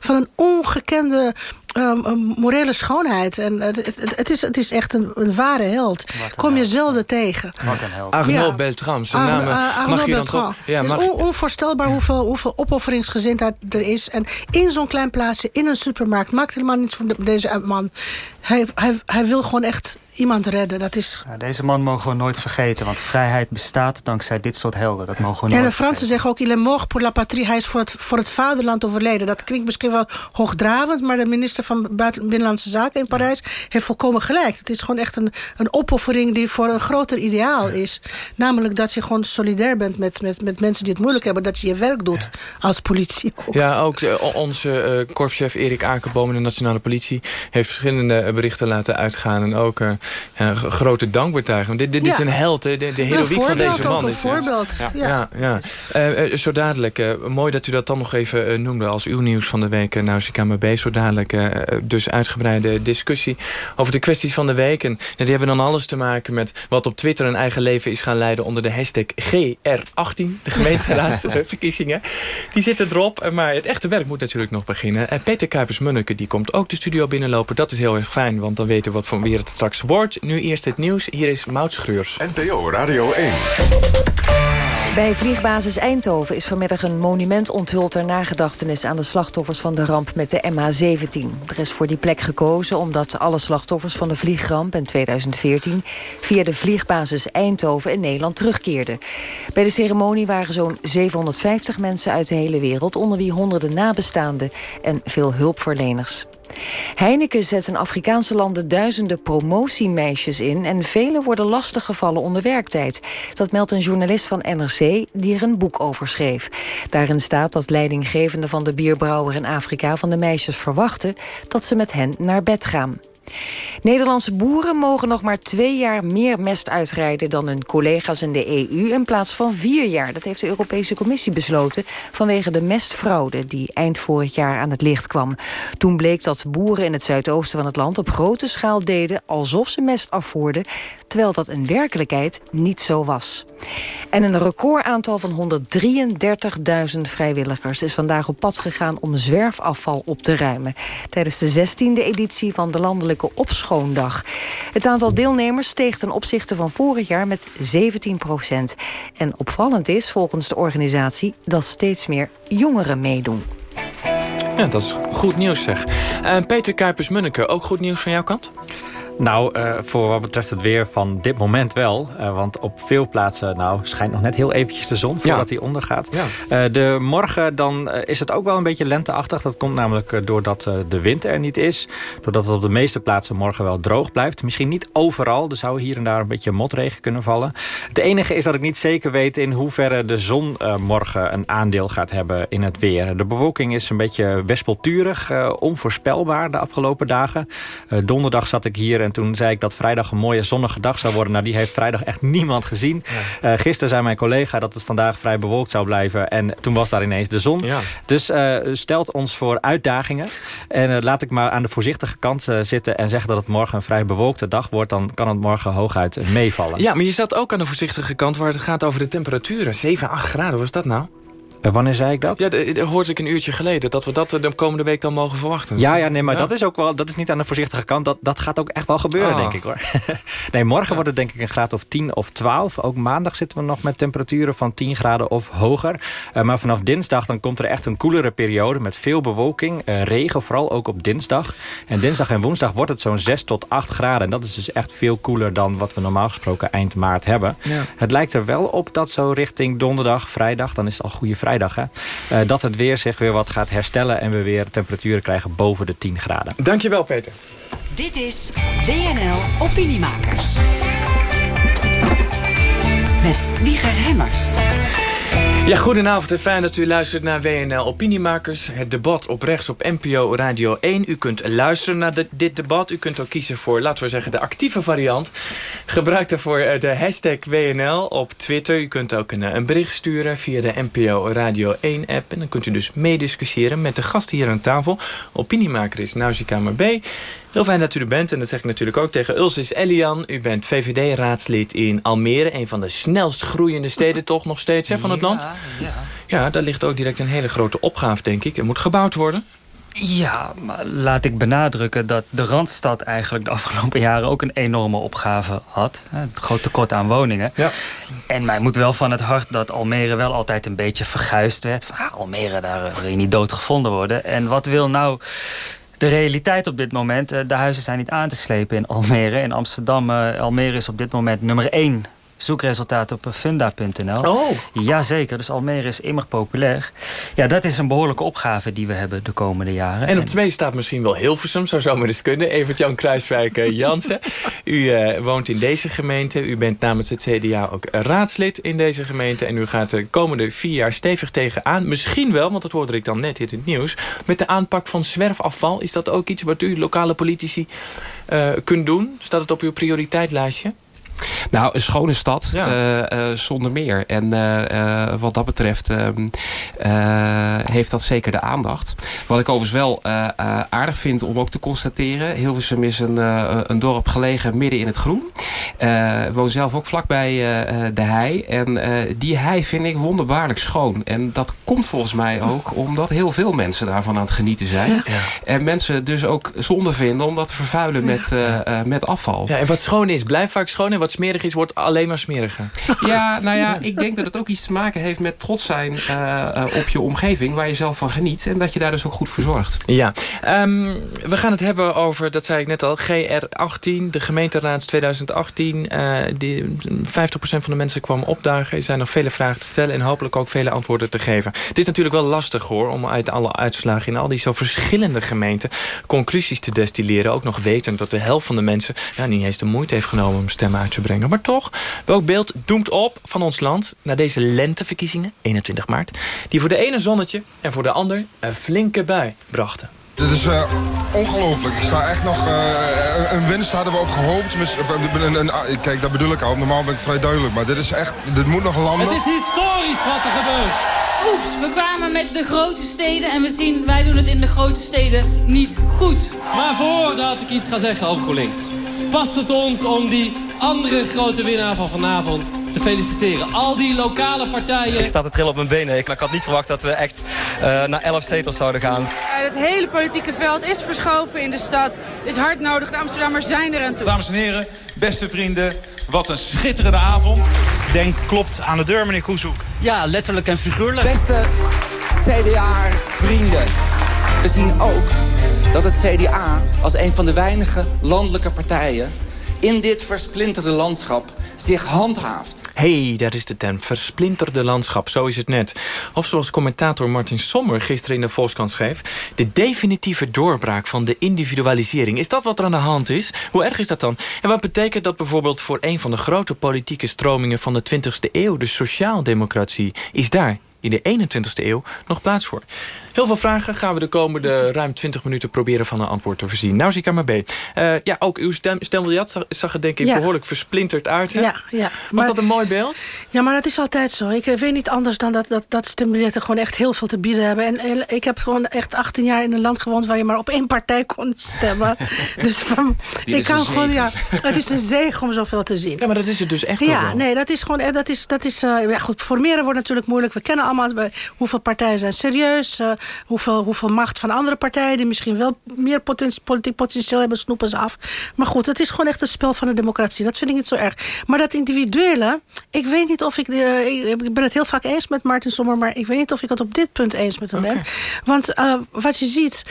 van een ongekende um, morele schoonheid. En het, het, het, is, het is echt een, een ware held. Kom je zelden tegen. Wat een held. Arnaud ja. Beltram, zijn naam uh, mag je dan toch... Ja. Het is on, onvoorstelbaar hoeveel, hoeveel opofferingsgezindheid er is. En in zo'n klein plaatsje, in een supermarkt... maakt helemaal niets voor deze man. Hij, hij, hij wil gewoon echt iemand redden. Dat is... Ja, deze man mogen we nooit vergeten. Want vrijheid bestaat dankzij dit soort helden. Dat mogen we Ja, nooit de Fransen zeggen ook... il est mort pour la patrie. Hij is voor het, voor het vaderland overleden. Dat klinkt misschien wel hoogdravend... maar de minister van Buiten- Binnenlandse Zaken in Parijs... heeft volkomen gelijk. Het is gewoon echt een, een opoffering... die voor een groter ideaal is. Namelijk dat je gewoon solidair bent met, met, met mensen die het moeilijk hebben. Dat je je werk doet als politie. Ja, ook onze eh, korpschef Erik Akerboom in de Nationale Politie... heeft verschillende eh, berichten laten uitgaan. En ook eh, grote dankbetuiging. Dit, dit is een held, de, de heroïek van deze man. een is, voorbeeld, Ja, ja. ja. ja. Eh, eh, zo dadelijk, eh, mooi dat u dat dan nog even noemde... als uw nieuws van de week, uh, Nausicaa B. Zo dadelijk dus uitgebreide discussie over de kwesties van de week. En eh, die hebben dan alles te maken met wat op Twitter een eigen leven is gaan leiden... onder de hashtag GR18, de gemeenteraadsverkiezingen. Die zitten erop, maar het echte werk moet natuurlijk nog beginnen. En Peter Kuipers-Munneke die komt ook de studio binnenlopen. Dat is heel erg fijn, want dan weten we wat voor weer het straks wordt. Nu eerst het nieuws. Hier is Maud Schreurs. NPO Radio 1. Bij vliegbasis Eindhoven is vanmiddag een monument onthuld... ter nagedachtenis aan de slachtoffers van de ramp met de MH17. Er is voor die plek gekozen omdat alle slachtoffers van de vliegramp in 2014... via de vliegbasis Eindhoven in Nederland terugkeerden. Bij de ceremonie waren zo'n 750 mensen uit de hele wereld... onder wie honderden nabestaanden en veel hulpverleners. Heineken zet in Afrikaanse landen duizenden promotiemeisjes in... en velen worden lastiggevallen onder werktijd. Dat meldt een journalist van NRC die er een boek over schreef. Daarin staat dat leidinggevenden van de bierbrouwer in Afrika... van de meisjes verwachten dat ze met hen naar bed gaan. Nederlandse boeren mogen nog maar twee jaar meer mest uitrijden... dan hun collega's in de EU in plaats van vier jaar. Dat heeft de Europese Commissie besloten... vanwege de mestfraude die eind vorig jaar aan het licht kwam. Toen bleek dat boeren in het zuidoosten van het land... op grote schaal deden alsof ze mest afvoerden... terwijl dat in werkelijkheid niet zo was. En een recordaantal van 133.000 vrijwilligers... is vandaag op pad gegaan om zwerfafval op te ruimen... tijdens de 16e editie van de Landelijke Opschoondag. Het aantal deelnemers steeg ten opzichte van vorig jaar met 17 procent. En opvallend is volgens de organisatie dat steeds meer jongeren meedoen. Ja, dat is goed nieuws zeg. Eh, Peter Kuipers-Munneke, ook goed nieuws van jouw kant? Nou, eh, voor wat betreft het weer van dit moment wel. Eh, want op veel plaatsen nou, schijnt nog net heel eventjes de zon voordat hij ondergaat. Eh, de morgen dan is het ook wel een beetje lenteachtig. Dat komt namelijk doordat de wind er niet is. Doordat het op de meeste plaatsen morgen wel droog blijft. Misschien niet overal. Er zou hier en daar een beetje motregen kunnen vallen. Het enige is dat ik niet zeker weet in hoeverre de zon morgen een aandeel gaat hebben in het weer. De bewolking is een beetje wispelturig, onvoorspelbaar de afgelopen dagen. Donderdag zat ik hier en toen zei ik dat vrijdag een mooie zonnige dag zou worden. Nou, die heeft vrijdag echt niemand gezien. Eh, gisteren zei mijn collega dat het vandaag vrij bewolkt zou blijven. En toen was daar ineens de zon. Ja. Dus eh, stelt ons voor uitdagingen. En eh, laat ik maar aan de voorzichtige kant zitten en zeggen dat het morgen een vrij bewolkte dag wordt. Dan kan het morgen hooguit meevallen. Ja, maar je zat ook aan de voorzichtige kant waar het gaat over de temperaturen. 7, 8 graden, was dat nou? Wanneer zei ik dat? Ja, dat hoorde ik een uurtje geleden. Dat we dat eh, de komende week dan mogen verwachten. Ja, ja, nee, maar Ja. dat is ook wel, dat is niet aan de voorzichtige kant. Dat, dat gaat ook echt wel gebeuren, Oh. denk ik hoor. nee, morgen wordt het denk ik een graad of 10 of 12. Ook maandag zitten we nog met temperaturen van 10 graden of hoger. Eh, maar vanaf dinsdag dan komt er echt een koelere periode met veel bewolking. eh, regen, vooral ook op dinsdag. En dinsdag en woensdag wordt het zo'n 6 tot 8 graden. En dat is dus echt veel koeler dan wat we normaal gesproken eind maart hebben. Ja. Het lijkt er wel op dat zo richting donderdag, vrijdag... dan is het al goede vrijdag, hè, eh, dat het weer zich weer wat gaat herstellen... en we weer temperaturen krijgen boven de 10 graden. Dankjewel, Peter. Dit is WNL Opiniemakers. Met Wieger Hemmer. Ja, goedenavond en fijn dat u luistert naar WNL Opiniemakers. Het debat op rechts op NPO Radio 1. U kunt luisteren naar dit debat. U kunt ook kiezen voor, laten we zeggen, de actieve variant. Gebruik daarvoor eh, de hashtag WNL op Twitter. U kunt ook een, eh, een bericht sturen via de NPO Radio 1 app. En dan kunt u dus meediscussiëren met de gasten hier aan tafel. Opiniemaker is Nausicaa B. Heel fijn dat u er bent. En dat zeg ik natuurlijk ook tegen Ulsis Elian. U bent VVD-raadslid in Almere. Een van de snelst groeiende steden toch nog steeds hè, van het land. Ja, Ja, daar ligt ook direct een hele grote opgave, denk ik. Er moet gebouwd worden. Ja, maar laat ik benadrukken dat de Randstad eigenlijk de afgelopen jaren ook een enorme opgave had. Het groot tekort aan woningen. Ja. En mij moet wel van het hart dat Almere wel altijd een beetje verguisd werd. Van, ah, Almere, daar wil je niet dood gevonden worden. En wat wil nou De realiteit op dit moment, de huizen zijn niet aan te slepen in Almere. In Amsterdam, Almere is op dit moment nummer 1 zoekresultaat op funda.nl. Oh. Jazeker, dus Almere is immer populair. Ja, dat is een behoorlijke opgave die we hebben de komende jaren. En op twee staat misschien wel Hilversum, zou zomaar eens kunnen. Evert-Jan Kruiswijk uh, Jansen. u uh, woont in deze gemeente. U bent namens het CDA ook raadslid in deze gemeente. En u gaat de komende vier jaar stevig tegenaan. Misschien wel, want dat hoorde ik dan net in het nieuws... met de aanpak van zwerfafval. Is dat ook iets wat u, lokale politici, uh, kunt doen? Staat het op uw prioriteitlijstje? Nou, een schone stad, uh, uh, zonder meer. En uh, wat dat betreft ehm, heeft dat zeker de aandacht. Wat ik overigens wel aardig vind om ook te constateren... Hilversum is een, een dorp gelegen midden in het groen. Ik woon zelf ook vlakbij de hei. En die hei vind ik wonderbaarlijk schoon. En dat komt volgens mij ook omdat heel veel mensen daarvan aan het genieten zijn. Ja. En mensen dus ook zonde vinden om dat te vervuilen met, met afval. Ja, en wat schoon is, blijft vaak schoon. En wat smerig is, wordt alleen maar smeriger. Ja, nou ja, ik denk dat het ook iets te maken heeft met trots zijn uh, op je omgeving... waar je zelf van geniet en dat je daar dus ook goed voor zorgt. Ja, um, we gaan het hebben over, dat zei ik net al, GR18, de gemeenteraads 2018. Uh, die, 50% van de mensen kwam opdagen. Er zijn nog vele vragen te stellen en hopelijk ook vele antwoorden te geven. Het is natuurlijk wel lastig hoor, om uit alle uitslagen in al die zo verschillende gemeenten... conclusies te destilleren. Ook nog weten dat de helft van de mensen ja, niet eens de moeite heeft genomen om stemmen uit te brengen. Maar toch, welk beeld doemt op van ons land... na deze lenteverkiezingen, 21 maart... die voor de ene zonnetje en voor de ander een flinke bui brachten. Dit is uh, ongelooflijk. Ik sta echt nog... Uh, een winst hadden we op gehoopt. Een, een, een, kijk, dat bedoel ik al. Normaal ben ik vrij duidelijk. Maar dit is echt... Dit moet nog landen. Het is historisch wat er gebeurt. Oeps, we kwamen met de grote steden en we zien... wij doen het in de grote steden niet goed. Maar voordat ik iets ga zeggen over GroenLinks... past het ons om die andere grote winnaar van vanavond te feliciteren. Al die lokale partijen. Ik sta te trillen op mijn benen. Ik, ik had niet verwacht dat we echt uh, naar 11 zetels zouden gaan. Het hele politieke veld is verschoven in de stad. Het is hard nodig. De Amsterdammers zijn er aan toe. Dames en heren, beste vrienden. Wat een schitterende avond. Denk klopt aan de deur, meneer Koezoek. Ja, letterlijk en figuurlijk. Beste CDA-vrienden. We zien ook dat het CDA als een van de weinige landelijke partijen in dit versplinterde landschap zich handhaaft. hey, daar is de term. Versplinterde landschap, zo is het net. Of zoals commentator Martin Sommer gisteren in de Volkskrant schreef... de definitieve doorbraak van de individualisering. Is dat wat er aan de hand is? Hoe erg is dat dan? En wat betekent dat bijvoorbeeld voor een van de grote politieke stromingen... van de 20e eeuw, de sociaaldemocratie, is daar in de 21ste eeuw nog plaats voor? Heel veel vragen gaan we de komende ruim 20 minuten proberen van een antwoord te voorzien. Nou zie ik maar B. Uh, ja, ook uw stem, stembiljet zag, zag er denk ik ja. behoorlijk versplinterd uit. Hè? Ja, ja. Was maar, dat een mooi beeld? Ja, maar dat is altijd zo. Ik weet niet anders dan dat, dat, dat stembiljetten gewoon echt heel veel te bieden hebben. En, en, ik heb gewoon echt 18 jaar in een land gewoond waar je maar op één partij kon stemmen. dus van, ik kan gewoon, ja, het is een zegen om zoveel te zien. Ja, maar dat is het dus echt Ja, nee, dat is gewoon, dat is, dat is uh, ja, goed, formeren wordt natuurlijk moeilijk. We kennen allemaal hoeveel partijen zijn serieus, uh, hoeveel, hoeveel macht van andere partijen... die misschien wel meer politiek potentieel hebben, snoepen ze af. Maar goed, het is gewoon echt een spel van de democratie. Dat vind ik niet zo erg. Maar dat individuele, ik weet niet of ik... Uh, ik ben het heel vaak eens met Martin Sommer... maar ik weet niet of ik het op dit punt eens met hem okay. ben. Want uh, wat je ziet,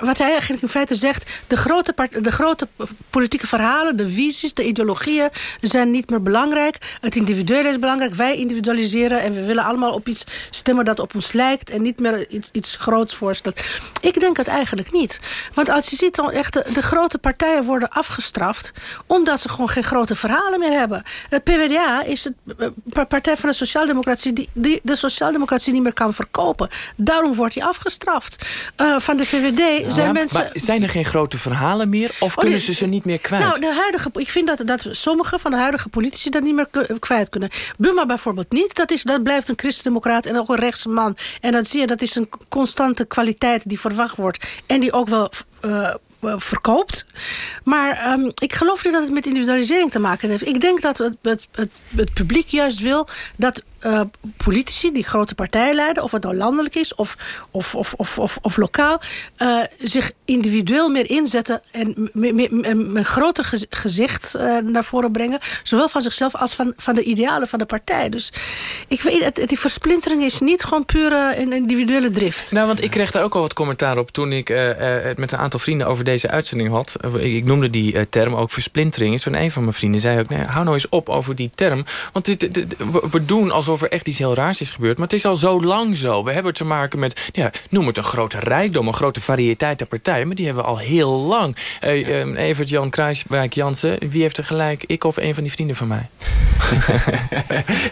wat hij eigenlijk in feite zegt... De grote, de grote politieke verhalen, de visies, de ideologieën... zijn niet meer belangrijk. Het individuele is belangrijk. Wij individualiseren en we willen allemaal op iets stemmen dat op ons lijkt... en niet meer iets, iets groots voorstelt. Ik denk het eigenlijk niet. Want als je ziet, dan echt de, de, grote partijen worden afgestraft... omdat ze gewoon geen grote verhalen meer hebben. Het PvdA is de partij van de sociaaldemocratie... die, die de sociaaldemocratie niet meer kan verkopen. Daarom wordt hij afgestraft. Uh, van de VVD ja, zijn mensen... Maar zijn er geen grote verhalen meer? Of oh, kunnen ze ze niet meer kwijt? Nou, de huidige, ik vind dat, dat sommige van de huidige politici... dat niet meer kwijt kunnen. Buma bijvoorbeeld niet. Dat, is, dat blijft een christendemocraat en ook een rechtse man. En dat zie je, dat is een constante kwaliteit die verwacht wordt... en die ook wel uh, verkoopt. Maar um, ik geloof niet dat het met individualisering te maken heeft. Ik denk dat het, het, het, het publiek juist wil dat uh, politici die grote partijen leiden... of het nou landelijk is of, of, of, of, of, lokaal... Uh, zich individueel meer inzetten en een groter gezicht uh, naar voren brengen. Zowel van zichzelf als van, van de idealen van de partij. Dus ik weet, het, die versplintering is niet gewoon pure individuele drift. Nou, want ik kreeg daar ook al wat commentaar op... toen ik het met een aantal vrienden over deze uitzending had. Ik, noemde die term ook versplintering. Van een van mijn vrienden zei ook... Nee, hou nou eens op over die term. Want we doen alsof er echt iets heel raars is gebeurd. Maar het is al zo lang zo. We hebben te maken met, ja, noem het een grote rijkdom... een grote variëteit aan partijen. Maar die hebben we al heel lang. Uh, Evert Jan Kruiswijk Jansen, wie heeft er gelijk? Ik of een van die vrienden van mij?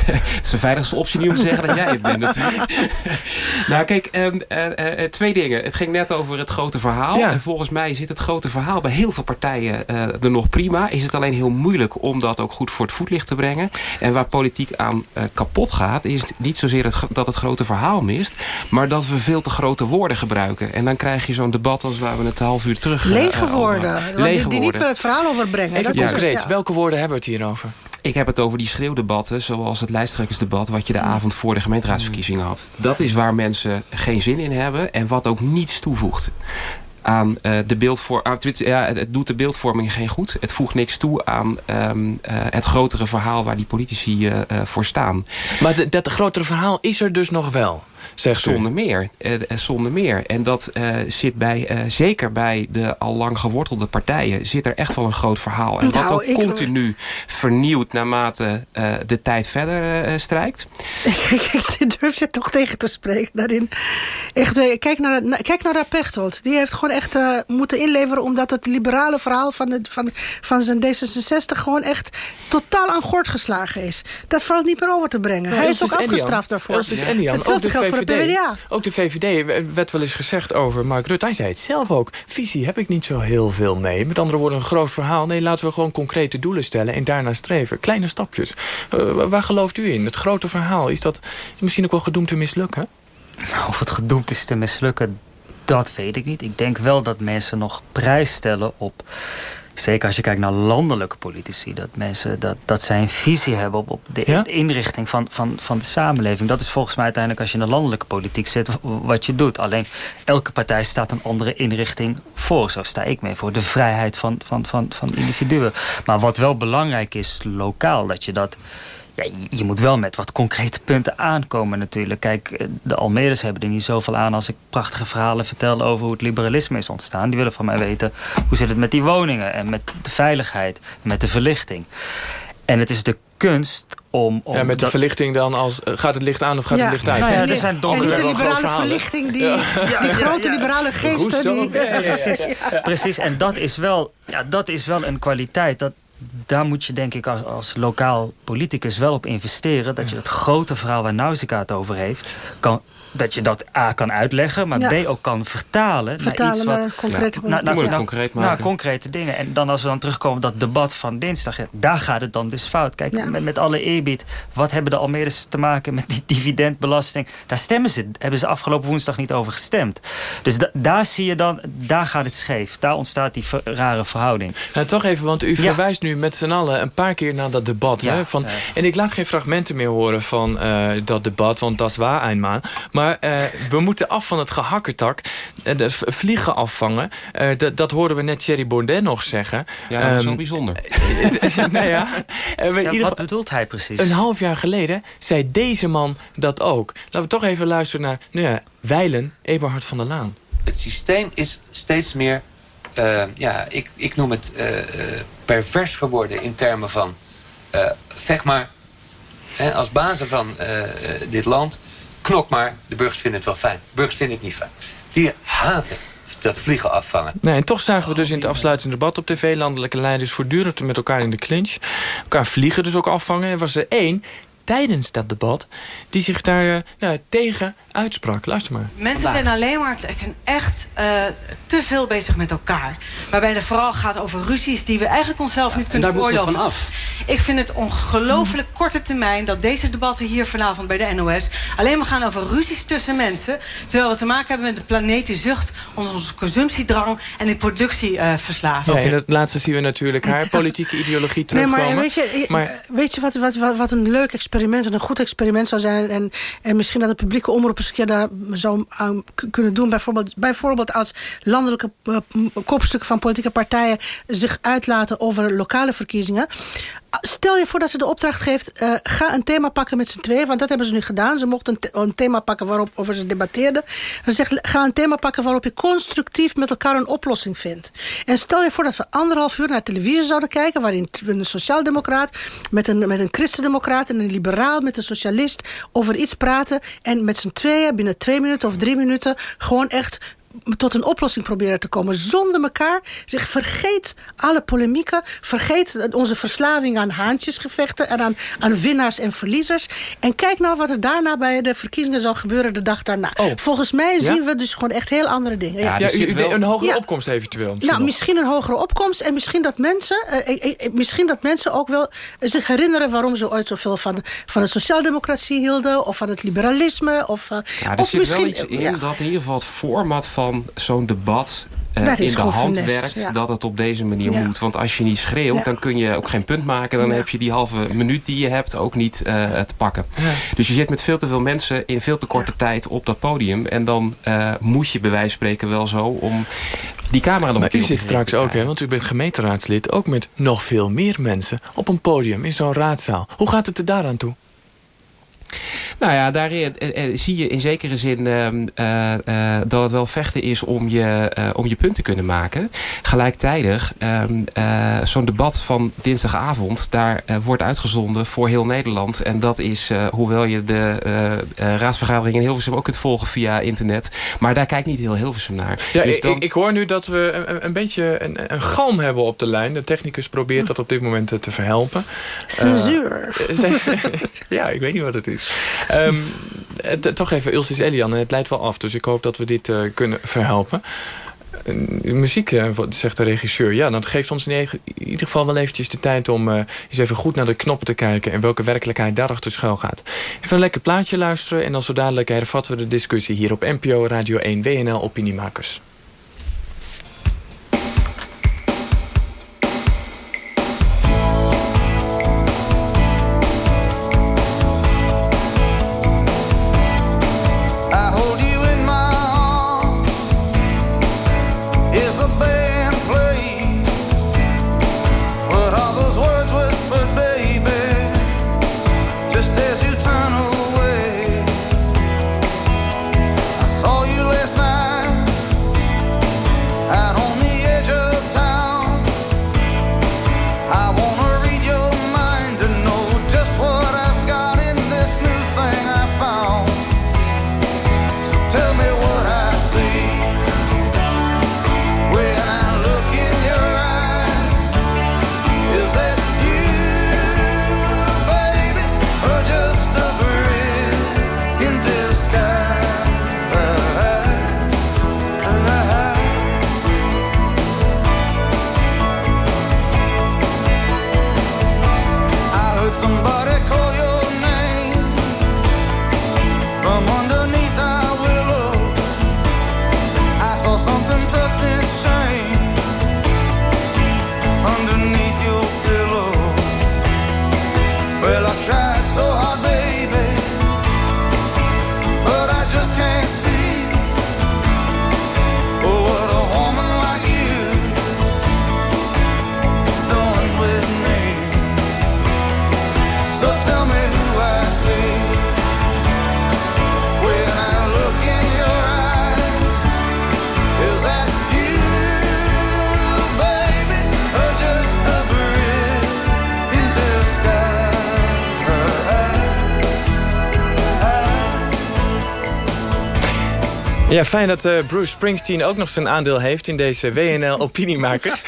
het is de veiligste optie nu om te zeggen dat jij het bent natuurlijk. nou kijk, um, uh, uh, twee dingen. Het ging net over het grote verhaal. En volgens mij zit het grote verhaal bij heel veel partijen er nog prima. Is het alleen heel moeilijk om dat ook goed voor het voetlicht te brengen. En waar politiek aan kapot gaat... is niet zozeer het, dat het grote verhaal mist... maar dat we veel te grote woorden gebruiken. En dan krijg je zo'n debat als waar we het een half uur terug... Lege woorden. Lege die, niet meer het verhaal overbrengen. Even concreet, welke woorden hebben we het hier over? Ik heb het over die schreeuwdebatten, zoals het lijsttrekkersdebat... wat je de avond voor de gemeenteraadsverkiezingen had. Dat is waar mensen geen zin in hebben en wat ook niets toevoegt aan uh, de beeldvorming. Ja, het doet de beeldvorming geen goed. Het voegt niks toe aan um, uh, het grotere verhaal waar die politici uh, voor staan. Maar dat grotere verhaal is er dus nog wel? Zegt zonder meer. Uh, zonder meer. En dat uh, zit bij, zeker bij de al lang gewortelde partijen... zit er echt wel een groot verhaal. En nou, wat ook continu vernieuwt naarmate de tijd verder strijkt. Ik durf je toch tegen te spreken daarin. Echt, kijk, naar, kijk naar dat Pechtold. Die heeft gewoon echt moeten inleveren... omdat het liberale verhaal van, het, van, van zijn D66... gewoon echt totaal aan gort geslagen is. Dat valt niet meer over te brengen. Hij is ook afgestraft daarvoor. Elsis Endian, ook de VVD. Ook de VVD werd wel eens gezegd over Mark Rutte. Hij zei het zelf ook. Visie heb ik niet zo heel veel mee. Met andere woorden, een groot verhaal. Nee, laten we gewoon concrete doelen stellen en daarna streven. Kleine stapjes. Uh, waar gelooft u in? Het grote verhaal, is dat misschien ook wel gedoemd te mislukken? Nou, of het gedoemd is te mislukken, dat weet ik niet. Ik denk wel dat mensen nog prijs stellen op Zeker als je kijkt naar landelijke politici. Dat mensen dat, dat zij een visie hebben op, op de, inrichting van, van, van de samenleving. Dat is volgens mij uiteindelijk als je in de landelijke politiek zit wat je doet. Alleen elke partij staat een andere inrichting voor. Zo sta ik mee voor de vrijheid van, van, van, van individuen. Maar wat wel belangrijk is lokaal. Dat je dat ja, je moet wel met wat concrete punten aankomen natuurlijk. Kijk, eh, de Almedes hebben er niet zoveel aan... als ik prachtige verhalen vertel over hoe het liberalisme is ontstaan. Die willen van mij weten hoe zit het met die woningen... en met de veiligheid, met de verlichting. En het is de kunst om... om ja, met de verlichting dan als... Uh, gaat het licht aan of gaat het licht uit? Nou ja, er zijn donkere en liberale verlichting, die, ja. die grote liberale geesten... Die, precies, precies, en dat is, wel, ja, dat is wel een kwaliteit... dat daar moet je denk ik als, als lokaal politicus wel op investeren. Dat je het grote verhaal waar Nausicaa het over heeft... kan dat je dat A kan uitleggen, maar B ook kan vertalen, vertalen naar iets wat... Naar concrete, ja. naar, concreet maken. concrete dingen. En dan als we dan terugkomen dat debat van dinsdag... daar gaat het dan dus fout. Kijk, met, met, alle eerbied, wat hebben de Almeres te maken met die dividendbelasting? Daar stemmen ze, hebben ze afgelopen woensdag niet over gestemd. Dus daar zie je dan, daar gaat het scheef. Daar ontstaat die rare verhouding. Nou, toch even, want u verwijst nu met z'n allen een paar keer naar dat debat. Hè, van, en ik laat geen fragmenten meer horen van uh, dat debat, want dat is waar eenmaal. Maar maar uh, we moeten af van het gehakkertak. Uh, de vliegen afvangen. Uh, dat hoorden we net Thierry Baudet nog zeggen. Ja, dat is wel bijzonder. nou ja, ja wat bedoelt hij precies? Een half jaar geleden zei deze man dat ook. Laten we toch even luisteren naar nou ja, Weilen, Eberhard van der Laan. Het systeem is steeds meer... ja, ik, ik noem het pervers geworden in termen van... vecht maar als bazen van dit land knok maar, de burgers vinden het wel fijn. De burgers vinden het niet fijn. Die haten dat vliegen afvangen. Nee, en toch zagen we dus in het afsluitende debat op tv... landelijke leiders voortdurend met elkaar in de clinch. Elkaar vliegen dus ook afvangen. Er was er één tijdens dat debat die zich daar uh, tegen uitsprak. Luister maar. Mensen zijn alleen maar zijn echt uh, te veel bezig met elkaar. Waarbij het vooral gaat over ruzies die we eigenlijk onszelf ja, niet kunnen veroorloven. Daar af. Ik vind het ongelooflijk korte termijn dat deze debatten hier vanavond bij de NOS alleen maar gaan over ruzies tussen mensen. Terwijl we te maken hebben met de planetenzucht, onze consumptiedrang en de productieverslaving. Uh, ja, in het laatste zien we natuurlijk haar politieke ideologie terugkomen. Nee, maar weet je, maar, weet je wat, wat, wat, wat een leuk experiment een goed experiment zou zijn... en, en misschien dat de publieke omroep eens een keer daar zou aan kunnen doen. Bijvoorbeeld, bijvoorbeeld als landelijke uh, kopstukken van politieke partijen... zich uitlaten over lokale verkiezingen stel je voor dat ze de opdracht geeft... Uh, ga een thema pakken met z'n tweeën. Want dat hebben ze nu gedaan. Ze mochten een, een thema pakken waarop over ze debatteerden. Ze zegt, ga een thema pakken waarop je constructief met elkaar een oplossing vindt. En stel je voor dat we anderhalf uur naar televisie zouden kijken... waarin een sociaaldemocraat met een, met een christendemocraat... en een liberaal met een socialist over iets praten... en met z'n tweeën binnen twee minuten of drie minuten... gewoon echt tot een oplossing proberen te komen zonder elkaar. Zeg, vergeet alle polemieken. Vergeet onze verslaving aan haantjesgevechten... en aan, aan winnaars en verliezers. En kijk nou wat er daarna bij de verkiezingen zal gebeuren de dag daarna. Oh. Volgens mij zien we dus gewoon echt heel andere dingen. Ja, ja, ja een hogere opkomst eventueel. Misschien nou, misschien een hogere opkomst. En misschien dat mensen, eh, eh, eh, misschien dat mensen ook wel zich herinneren... waarom ze ooit zoveel van, van de sociaaldemocratie hielden... of van het liberalisme. Of, ja, er zit wel iets in dat in ieder geval het format van van zo'n debat uh, in de hand werkt dat het op deze manier moet. Want als je niet schreeuwt, dan kun je ook geen punt maken. Dan heb je die halve minuut die je hebt ook niet uh, te pakken. Dus je zit met veel te veel mensen in veel te korte tijd op dat podium. En dan uh, moet je bij wijze van spreken wel zo om die camera nog Maar u zit straks ook, hè, want u bent gemeenteraadslid... ook met nog veel meer mensen op een podium in zo'n raadzaal. Hoe gaat het er daaraan toe? Nou ja, daarin eh, eh, zie je in zekere zin ehm, eh, dat het wel vechten is om je, om je punt te kunnen maken. Gelijktijdig, um, zo'n debat van dinsdagavond, daar wordt uitgezonden voor heel Nederland. En dat is, hoewel je de raadsvergadering in Hilversum ook kunt volgen via internet. Maar daar kijkt niet heel Hilversum naar. Ja, dus dan... ik, ik, hoor nu dat we een, een beetje een, een, galm hebben op de lijn. De technicus probeert dat op dit moment te verhelpen. Censuur. ja, ik weet niet wat het is. Um, toch even, Ilsis Elian, het leidt wel af. Dus ik hoop dat we dit uh, kunnen verhelpen. Uh, muziek, zegt de regisseur. Ja, dat geeft ons in ieder geval wel eventjes de tijd... om eens even goed naar de knoppen te kijken... en welke werkelijkheid daarachter schuil gaat. Even een lekker plaatje luisteren... en dan zo dadelijk hervatten we de discussie... hier op NPO Radio 1 WNL Opiniemakers. Ja, fijn dat uh, Bruce Springsteen ook nog zijn aandeel heeft... in deze WNL-opiniemakers.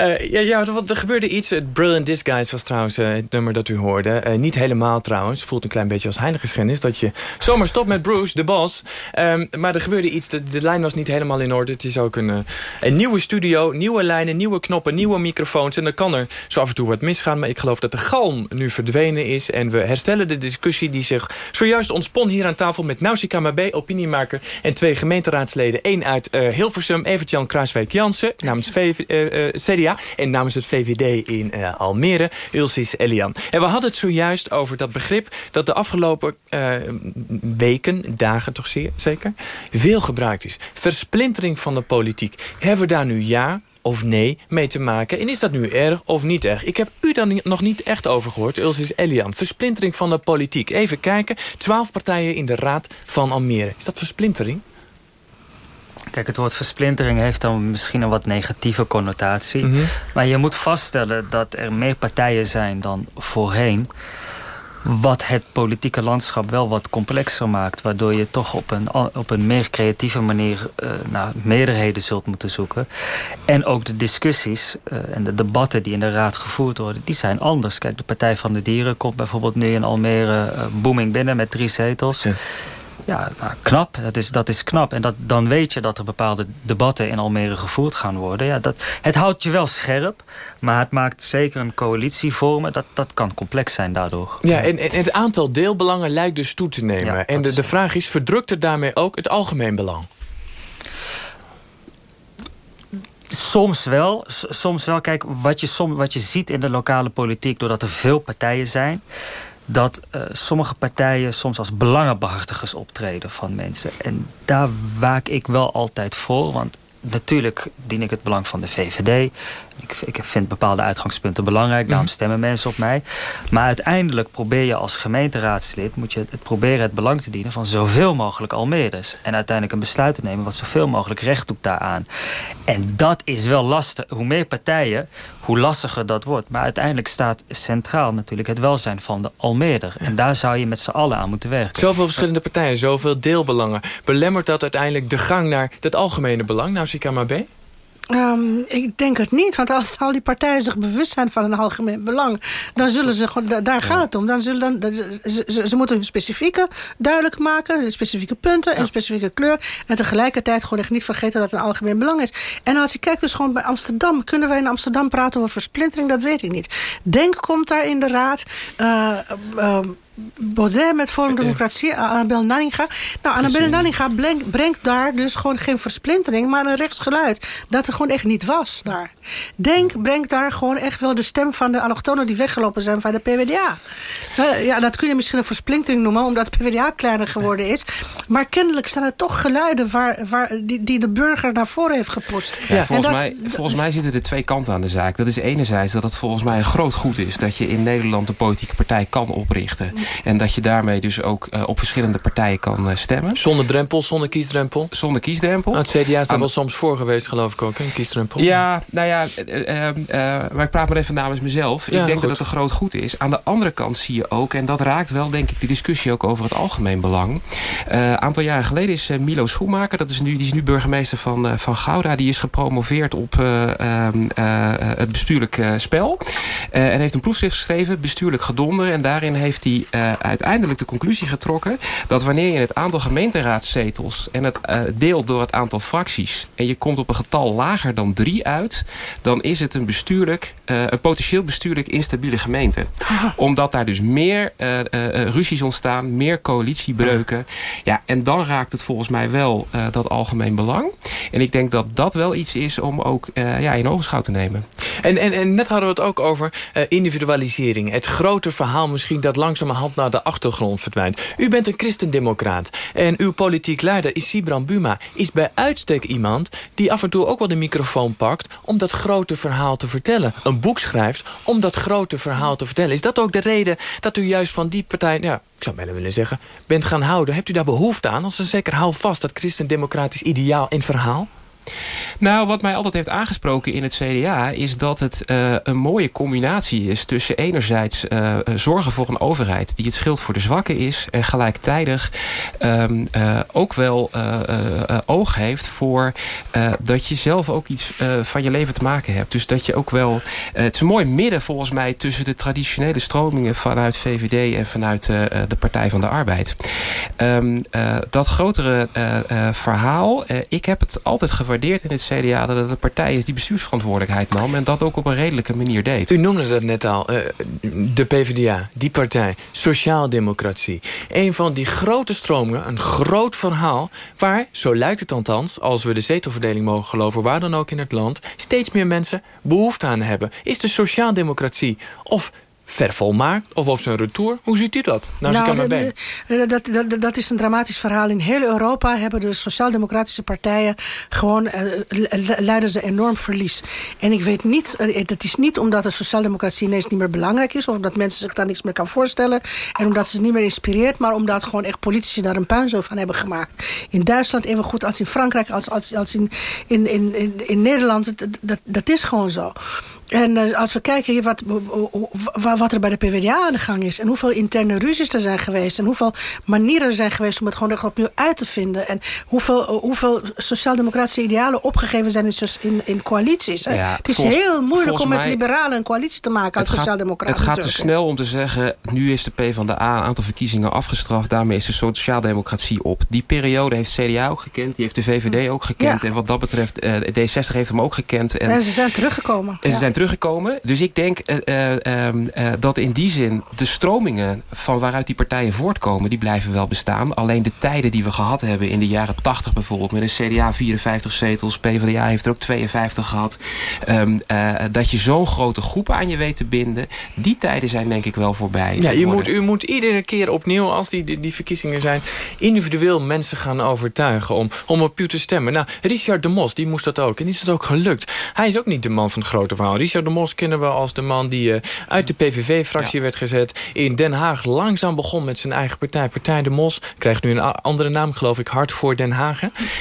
Uh, ja, ja, er gebeurde iets. Brilliant Disguise was trouwens uh, het nummer dat u hoorde. niet helemaal trouwens. Voelt een klein beetje als heiliggeschennis... dat je zomaar stopt met Bruce, de boss. Um, maar er gebeurde iets. De, de, lijn was niet helemaal in orde. Het is ook een, een nieuwe studio. Nieuwe lijnen, nieuwe knoppen, nieuwe microfoons. En dan kan er zo af en toe wat misgaan. Maar ik geloof dat de galm nu verdwenen is. En we herstellen de discussie die zich zojuist ontspon hier aan tafel... met Nausicaa Mabé, opiniemaker... en twee gemeenteraadsleden. één uit Hilversum, Evert-Jan Kruiswijk-Jansen... namens CDA en namens het VVD in Almere, Ulsis Elian. En we hadden het zojuist over dat begrip... dat de afgelopen weken, dagen toch zeer, zeker... veel gebruikt is. Versplintering van de politiek. Hebben we daar nu ja of nee mee te maken? En is dat nu erg of niet erg? Ik heb u dan nog niet echt over gehoord, Ulsis Elian. Versplintering van de politiek. Even kijken. Twaalf partijen in de Raad van Almere. Is dat versplintering? Kijk, het woord versplintering heeft dan misschien een wat negatieve connotatie. Mhm. Maar je moet vaststellen dat er meer partijen zijn dan voorheen. Wat het politieke landschap wel wat complexer maakt. Waardoor je toch op een, op een meer creatieve manier uh, naar meerderheden zult moeten zoeken. En ook de discussies uh, en de debatten die in de raad gevoerd worden, die zijn anders. Kijk, de Partij van de Dieren komt bijvoorbeeld nu in Almere uh, booming binnen met drie zetels. Ja. Ja, nou, knap. Dat is, dat is knap. En dat, dan weet je dat er bepaalde debatten in Almere gevoerd gaan worden. Ja, dat, het houdt je wel scherp, maar het maakt zeker een coalitie vormen. Dat, dat kan complex zijn daardoor. Ja, en, en het aantal deelbelangen lijkt dus toe te nemen. en de, de vraag is, verdrukt het daarmee ook het algemeen belang? Soms wel. Soms wel. Kijk, wat je, som, wat je ziet in de lokale politiek... doordat er veel partijen zijn dat uh, sommige partijen soms als belangenbehartigers optreden van mensen. En daar waak ik wel altijd voor, want natuurlijk dien ik het belang van de VVD. Ik, ik vind bepaalde uitgangspunten belangrijk, daarom mhm. stemmen mensen op mij. Maar uiteindelijk probeer je als gemeenteraadslid... moet je het proberen het belang te dienen van zoveel mogelijk Almeerders. En uiteindelijk een besluit te nemen wat zoveel mogelijk recht doet daaraan. En dat is wel lastig. Hoe meer partijen, hoe lastiger dat wordt. Maar uiteindelijk staat centraal natuurlijk het welzijn van de Almeerder. En daar zou je met z'n allen aan moeten werken. Zoveel verschillende partijen, zoveel deelbelangen. Belemmert dat uiteindelijk de gang naar het algemene belang? Nou, Sika maar B? Um, ik denk het niet, want als al die partijen zich bewust zijn van een algemeen belang, dan zullen ze gewoon, daar gaat het om. Dan zullen dan, ze, ze, moeten hun specifieke duidelijk maken, specifieke punten en specifieke kleur. En tegelijkertijd gewoon echt niet vergeten dat het een algemeen belang is. En als je kijkt dus gewoon bij Amsterdam, kunnen wij in Amsterdam praten over versplintering? Dat weet ik niet. Denk komt daar in de raad. Uh, uh, Baudet met Forum Democratie, Annabel Nanninga. Nou, Annabel Nanninga brengt, brengt, daar dus gewoon geen versplintering... maar een rechtsgeluid dat er gewoon echt niet was daar. Denk brengt daar gewoon echt wel de stem van de allochtonen... die weggelopen zijn van de PvdA. Ja, dat kun je misschien een versplintering noemen... omdat de PvdA kleiner geworden is. Maar kennelijk staan er toch geluiden... Waar, waar, die, die de burger naar voren heeft gepost. Ja, volgens, mij, volgens mij zitten er twee kanten aan de zaak. Dat is enerzijds dat het volgens mij een groot goed is... dat je in Nederland een politieke partij kan oprichten... En dat je daarmee dus ook uh, op verschillende partijen kan uh, stemmen. Zonder drempel, zonder kiesdrempel? Zonder kiesdrempel. Nou, het CDA is daar wel soms voor geweest, geloof ik ook, een kiesdrempel. Ja, nou ja, uh, maar ik praat maar even namens mezelf. ik denk goed. dat het een groot goed is. Aan de andere kant zie je ook, en dat raakt wel denk ik de discussie ook over het algemeen belang. Een aantal jaren geleden is Milo Schoenmaker, dat is nu, die is nu burgemeester van, van Gouda. Die is gepromoveerd op ehm, het bestuurlijk spel. en heeft een proefschrift geschreven, bestuurlijk gedonder. En daarin heeft hij uiteindelijk de conclusie getrokken... dat wanneer je het aantal gemeenteraadzetels en het uh, deelt door het aantal fracties... en je komt op een getal lager dan drie uit... dan is het een, bestuurlijk, uh, een potentieel bestuurlijk instabiele gemeente. Omdat daar dus meer ruzies ontstaan, meer coalitiebreuken. Ja, en dan raakt het volgens mij wel dat algemeen belang. En ik denk dat dat wel iets is om ook ja, in ogenschouw te nemen. En, en, en net hadden we het ook over individualisering. Het grote verhaal misschien dat langzamerhand naar de achtergrond verdwijnt. U bent een christendemocraat. En uw politiek leider, Isibran Buma, is bij uitstek iemand... die af en toe ook wel de microfoon pakt om dat grote verhaal te vertellen. Een boek schrijft om dat grote verhaal te vertellen. Is dat ook de reden dat u juist van die partij... Ja, ik zou bijna willen zeggen, bent gaan houden? Hebt u daar behoefte aan? Als ze zeker hou vast dat christendemocratisch ideaal en verhaal? Nou, wat mij altijd heeft aangesproken in het CDA... is dat het uh, een mooie combinatie is tussen enerzijds uh, zorgen voor een overheid... die het schild voor de zwakken is... en gelijktijdig um, ook wel oog heeft voor dat je zelf ook iets van je leven te maken hebt. Dus dat je ook wel... het is een mooi midden volgens mij tussen de traditionele stromingen... vanuit VVD en vanuit de Partij van de Arbeid. Um, dat grotere verhaal, ik heb het altijd gewaardeerd in het CDA dat het een partij is die bestuursverantwoordelijkheid nam... en dat ook op een redelijke manier deed. U noemde dat net al, uh, de PvdA, die partij, sociaaldemocratie. Een van die grote stromingen, een groot verhaal... waar, zo lijkt het althans, als we de zetelverdeling mogen geloven... waar dan ook in het land, steeds meer mensen behoefte aan hebben. Is de sociaaldemocratie of vervolmaakt of op zijn retour. Hoe ziet u dat? Nou, nou de, de, dat, dat, dat is een dramatisch verhaal. In heel Europa hebben de sociaal-democratische partijen... gewoon uh, leiden ze enorm verlies. En ik weet niet, uh, het is niet omdat de sociaaldemocratie ineens niet meer belangrijk is... of omdat mensen zich daar niks meer kan voorstellen... en omdat ze het niet meer inspireert... maar omdat gewoon echt politici daar een puinzo van hebben gemaakt. In Duitsland even goed als in Frankrijk, als, als, als in, in, in, in, in Nederland. Dat, dat, dat is gewoon zo. En uh, als we kijken hier wat, wat er bij de PvdA aan de gang is... en hoeveel interne ruzies er zijn geweest... en hoeveel manieren er zijn geweest om het gewoon opnieuw uit te vinden... en hoeveel, hoeveel sociaal-democratische idealen opgegeven zijn in, in, coalities. Ja, het is heel moeilijk om met liberalen een coalitie te maken als sociaal-democraten. Het gaat te snel om te zeggen... nu is de PvdA een aantal verkiezingen afgestraft... daarmee is de sociaaldemocratie op. Die periode heeft CDA ook gekend, die heeft de VVD ook gekend... en wat dat betreft, uh, D60 heeft hem ook gekend. En, en ze zijn teruggekomen. En ze zijn teruggekomen. Dus ik denk uh, uh, dat in die zin de stromingen van waaruit die partijen voortkomen... die blijven wel bestaan. Alleen de tijden die we gehad hebben in de jaren 80 bijvoorbeeld... met een CDA 54 zetels, PvdA heeft er ook 52 gehad... Um, dat je zo'n grote groep aan je weet te binden... die tijden zijn denk ik wel voorbij. Ja, je moet, u moet iedere keer opnieuw, als die, die, die, verkiezingen zijn... individueel mensen gaan overtuigen om, om op u te stemmen. Nou, Richard de Mos, die moest dat ook. En die is het ook gelukt. Hij is ook niet de man van het grote verhaal. Richard de Mos kennen we als de man die uh, uit de PVV-fractie werd gezet. In Den Haag langzaam begon met zijn eigen partij. Partij de Mos krijgt nu een andere naam, geloof ik. Hart voor Den Haag.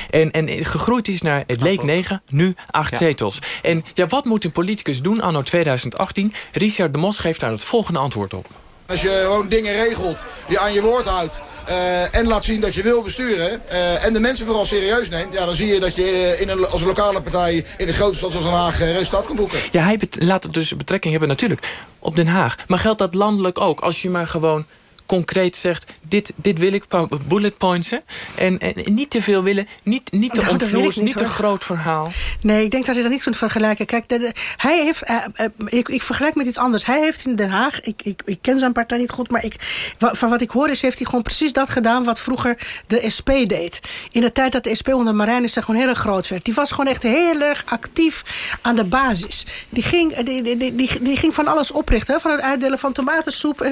En, en gegroeid is naar, het leek negen, nu acht ja. zetels. En ja, wat moet een politicus doen anno 2018? Richard de Mos geeft daar het volgende antwoord op. Als je gewoon dingen regelt, je aan je woord houdt uh, en laat zien dat je wil besturen... Uh, en de mensen vooral serieus neemt... Ja, dan zie je dat je in een, als lokale partij in een grote stad zoals Den Haag resultaat kan boeken. Ja, hij laat het dus betrekking hebben natuurlijk op Den Haag. Maar geldt dat landelijk ook? Als je maar gewoon concreet zegt... dit, dit wil ik, bullet points. Hè? En, en niet te veel willen, niet, niet te nou, niet, een groot verhaal. Nee, ik denk dat je dat niet kunt vergelijken. Kijk, de, hij heeft, uh, uh, ik, ik vergelijk met iets anders. Hij heeft in Den Haag, ik, ik, ik ken zijn partij niet goed... maar ik, van wat ik hoor is, heeft hij gewoon precies dat gedaan... wat vroeger de SP deed. In de tijd dat de SP onder Marijnissen gewoon heel erg groot werd. Die was gewoon echt heel erg actief aan de basis. Die ging, die, die, die, die ging van alles oprichten. Van het uitdelen van tomatensoep...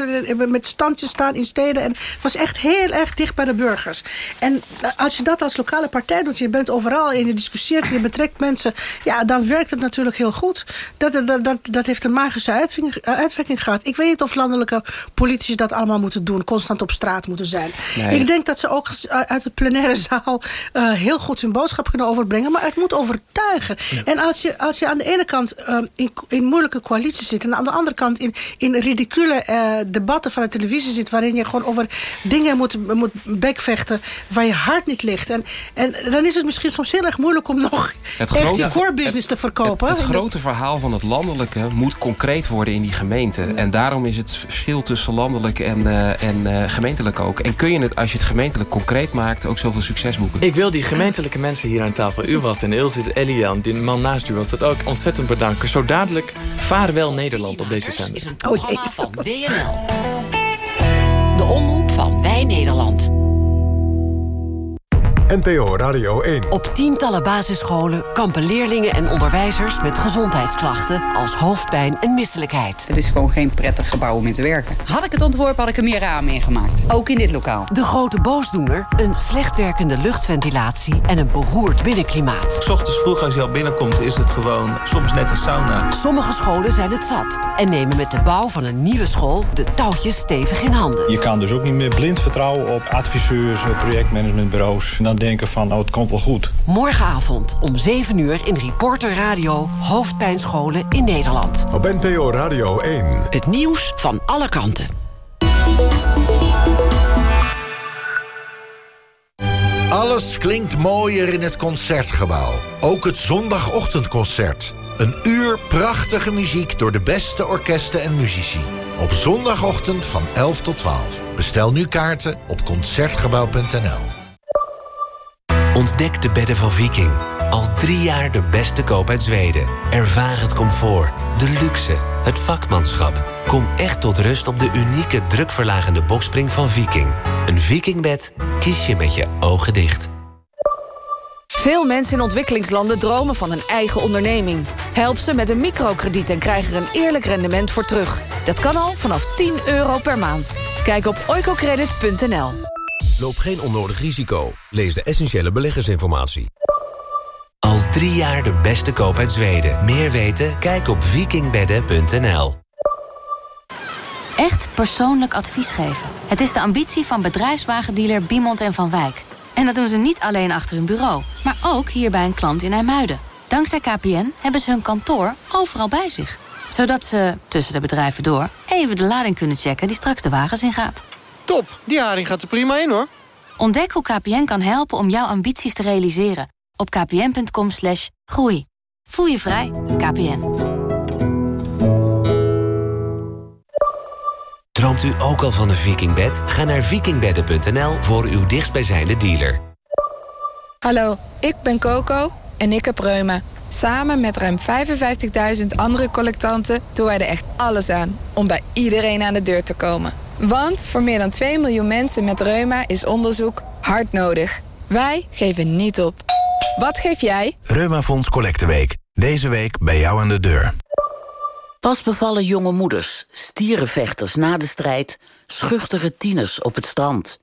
met standjes in steden. En het was echt heel erg dicht bij de burgers. En als je dat als lokale partij doet, je bent overal en je discussieert, je betrekt mensen, ja, dan werkt het natuurlijk heel goed. Dat, dat, dat, dat heeft een magische uitwerking, gehad. Ik weet niet of landelijke politici dat allemaal moeten doen, constant op straat moeten zijn. Ik denk dat ze ook uit de plenaire zaal uh, heel goed hun boodschap kunnen overbrengen, maar het moet overtuigen. En als je, als je aan de ene kant uh, in, in moeilijke coalities zit en aan de andere kant in, in ridicule uh, debatten van de televisie zit, waarin je gewoon over dingen moet, moet bekvechten waar je hart niet ligt. En, en dan is het misschien soms heel erg moeilijk om nog het grote, core business te verkopen. Het, het, grote verhaal van het landelijke moet concreet worden in die gemeente. En daarom is het verschil tussen landelijk en, uh, en uh, gemeentelijk ook. En kun je het, als je het gemeentelijk concreet maakt, ook zoveel succes boeken. Ik wil die gemeentelijke mensen hier aan tafel, u was en Ilse Elian, die man naast u was dat ook ontzettend bedanken. Zo dadelijk vaarwel Nederland op deze zender. is een programma van WNL de omroep van Wij Nederland. NPO Radio 1. Op tientallen basisscholen kampen leerlingen en onderwijzers met gezondheidsklachten als hoofdpijn en misselijkheid. Het is gewoon geen prettig gebouw om in te werken. Had ik het ontworpen, had ik er meer ramen in gemaakt. Ook in dit lokaal. De grote boosdoener, een slecht werkende luchtventilatie en een beroerd binnenklimaat. S ochtends vroeg als je al binnenkomt is het gewoon soms net een sauna. Sommige scholen zijn het zat en nemen met de bouw van een nieuwe school de touwtjes stevig in handen. Je kan dus ook niet meer blind vertrouwen op adviseurs, projectmanagementbureaus. En dan denken van, oh, het komt wel goed. Morgenavond om 7 uur in Reporter Radio... Hoofdpijnscholen in Nederland. Op NPO Radio 1. Het nieuws van alle kanten. Alles klinkt mooier in het Concertgebouw. Ook het zondagochtendconcert. Een uur prachtige muziek door de beste orkesten en muzici. Op zondagochtend van 11 tot 12. Bestel nu kaarten op Concertgebouw.nl. Ontdek de bedden van Viking. Al drie jaar de beste koop uit Zweden. Ervaar het comfort, de luxe, het vakmanschap. Kom echt tot rust op de unieke drukverlagende bokspring van Viking. Een Vikingbed kies je met je ogen dicht. Veel mensen in ontwikkelingslanden dromen van een eigen onderneming. Help ze met een microkrediet en krijg er een eerlijk rendement voor terug. Dat kan al vanaf 10 euro per maand. Kijk op oicocredit.nl. Loop geen onnodig risico. Lees de essentiële beleggersinformatie. Al drie jaar de beste koop uit Zweden. Meer weten? Kijk op vikingbedden.nl. Echt persoonlijk advies geven. Het is de ambitie van bedrijfswagendealer Biemond en Van Wijk. En dat doen ze niet alleen achter hun bureau, maar ook hier bij een klant in IJmuiden. Dankzij KPN hebben ze hun kantoor overal bij zich. Zodat ze, tussen de bedrijven door, even de lading kunnen checken die straks de wagens ingaat. Top, die haring gaat er prima in hoor. Ontdek hoe KPN kan helpen om jouw ambities te realiseren. Op kpn.com slash groei. Voel je vrij, KPN. Droomt u ook al van een vikingbed? Ga naar vikingbedden.nl voor uw dichtstbijzijnde dealer. Hallo, ik ben Coco en ik heb reuma. Samen met ruim 55.000 andere collectanten doen wij er echt alles aan... om bij iedereen aan de deur te komen. Want voor meer dan 2 miljoen mensen met reuma is onderzoek hard nodig. Wij geven niet op. Wat geef jij? Reumafonds Collecteweek. Deze week bij jou aan de deur. Pas bevallen jonge moeders, stierenvechters na de strijd... schuchtere tieners op het strand.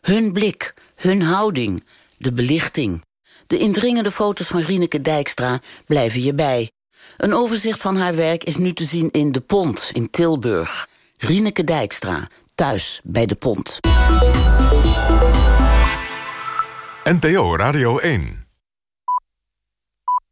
Hun blik, hun houding, de belichting. De indringende foto's van Rieneke Dijkstra blijven je bij. Een overzicht van haar werk is nu te zien in De Pont in Tilburg. Rieneke Dijkstra, thuis bij De Pont. NPO Radio 1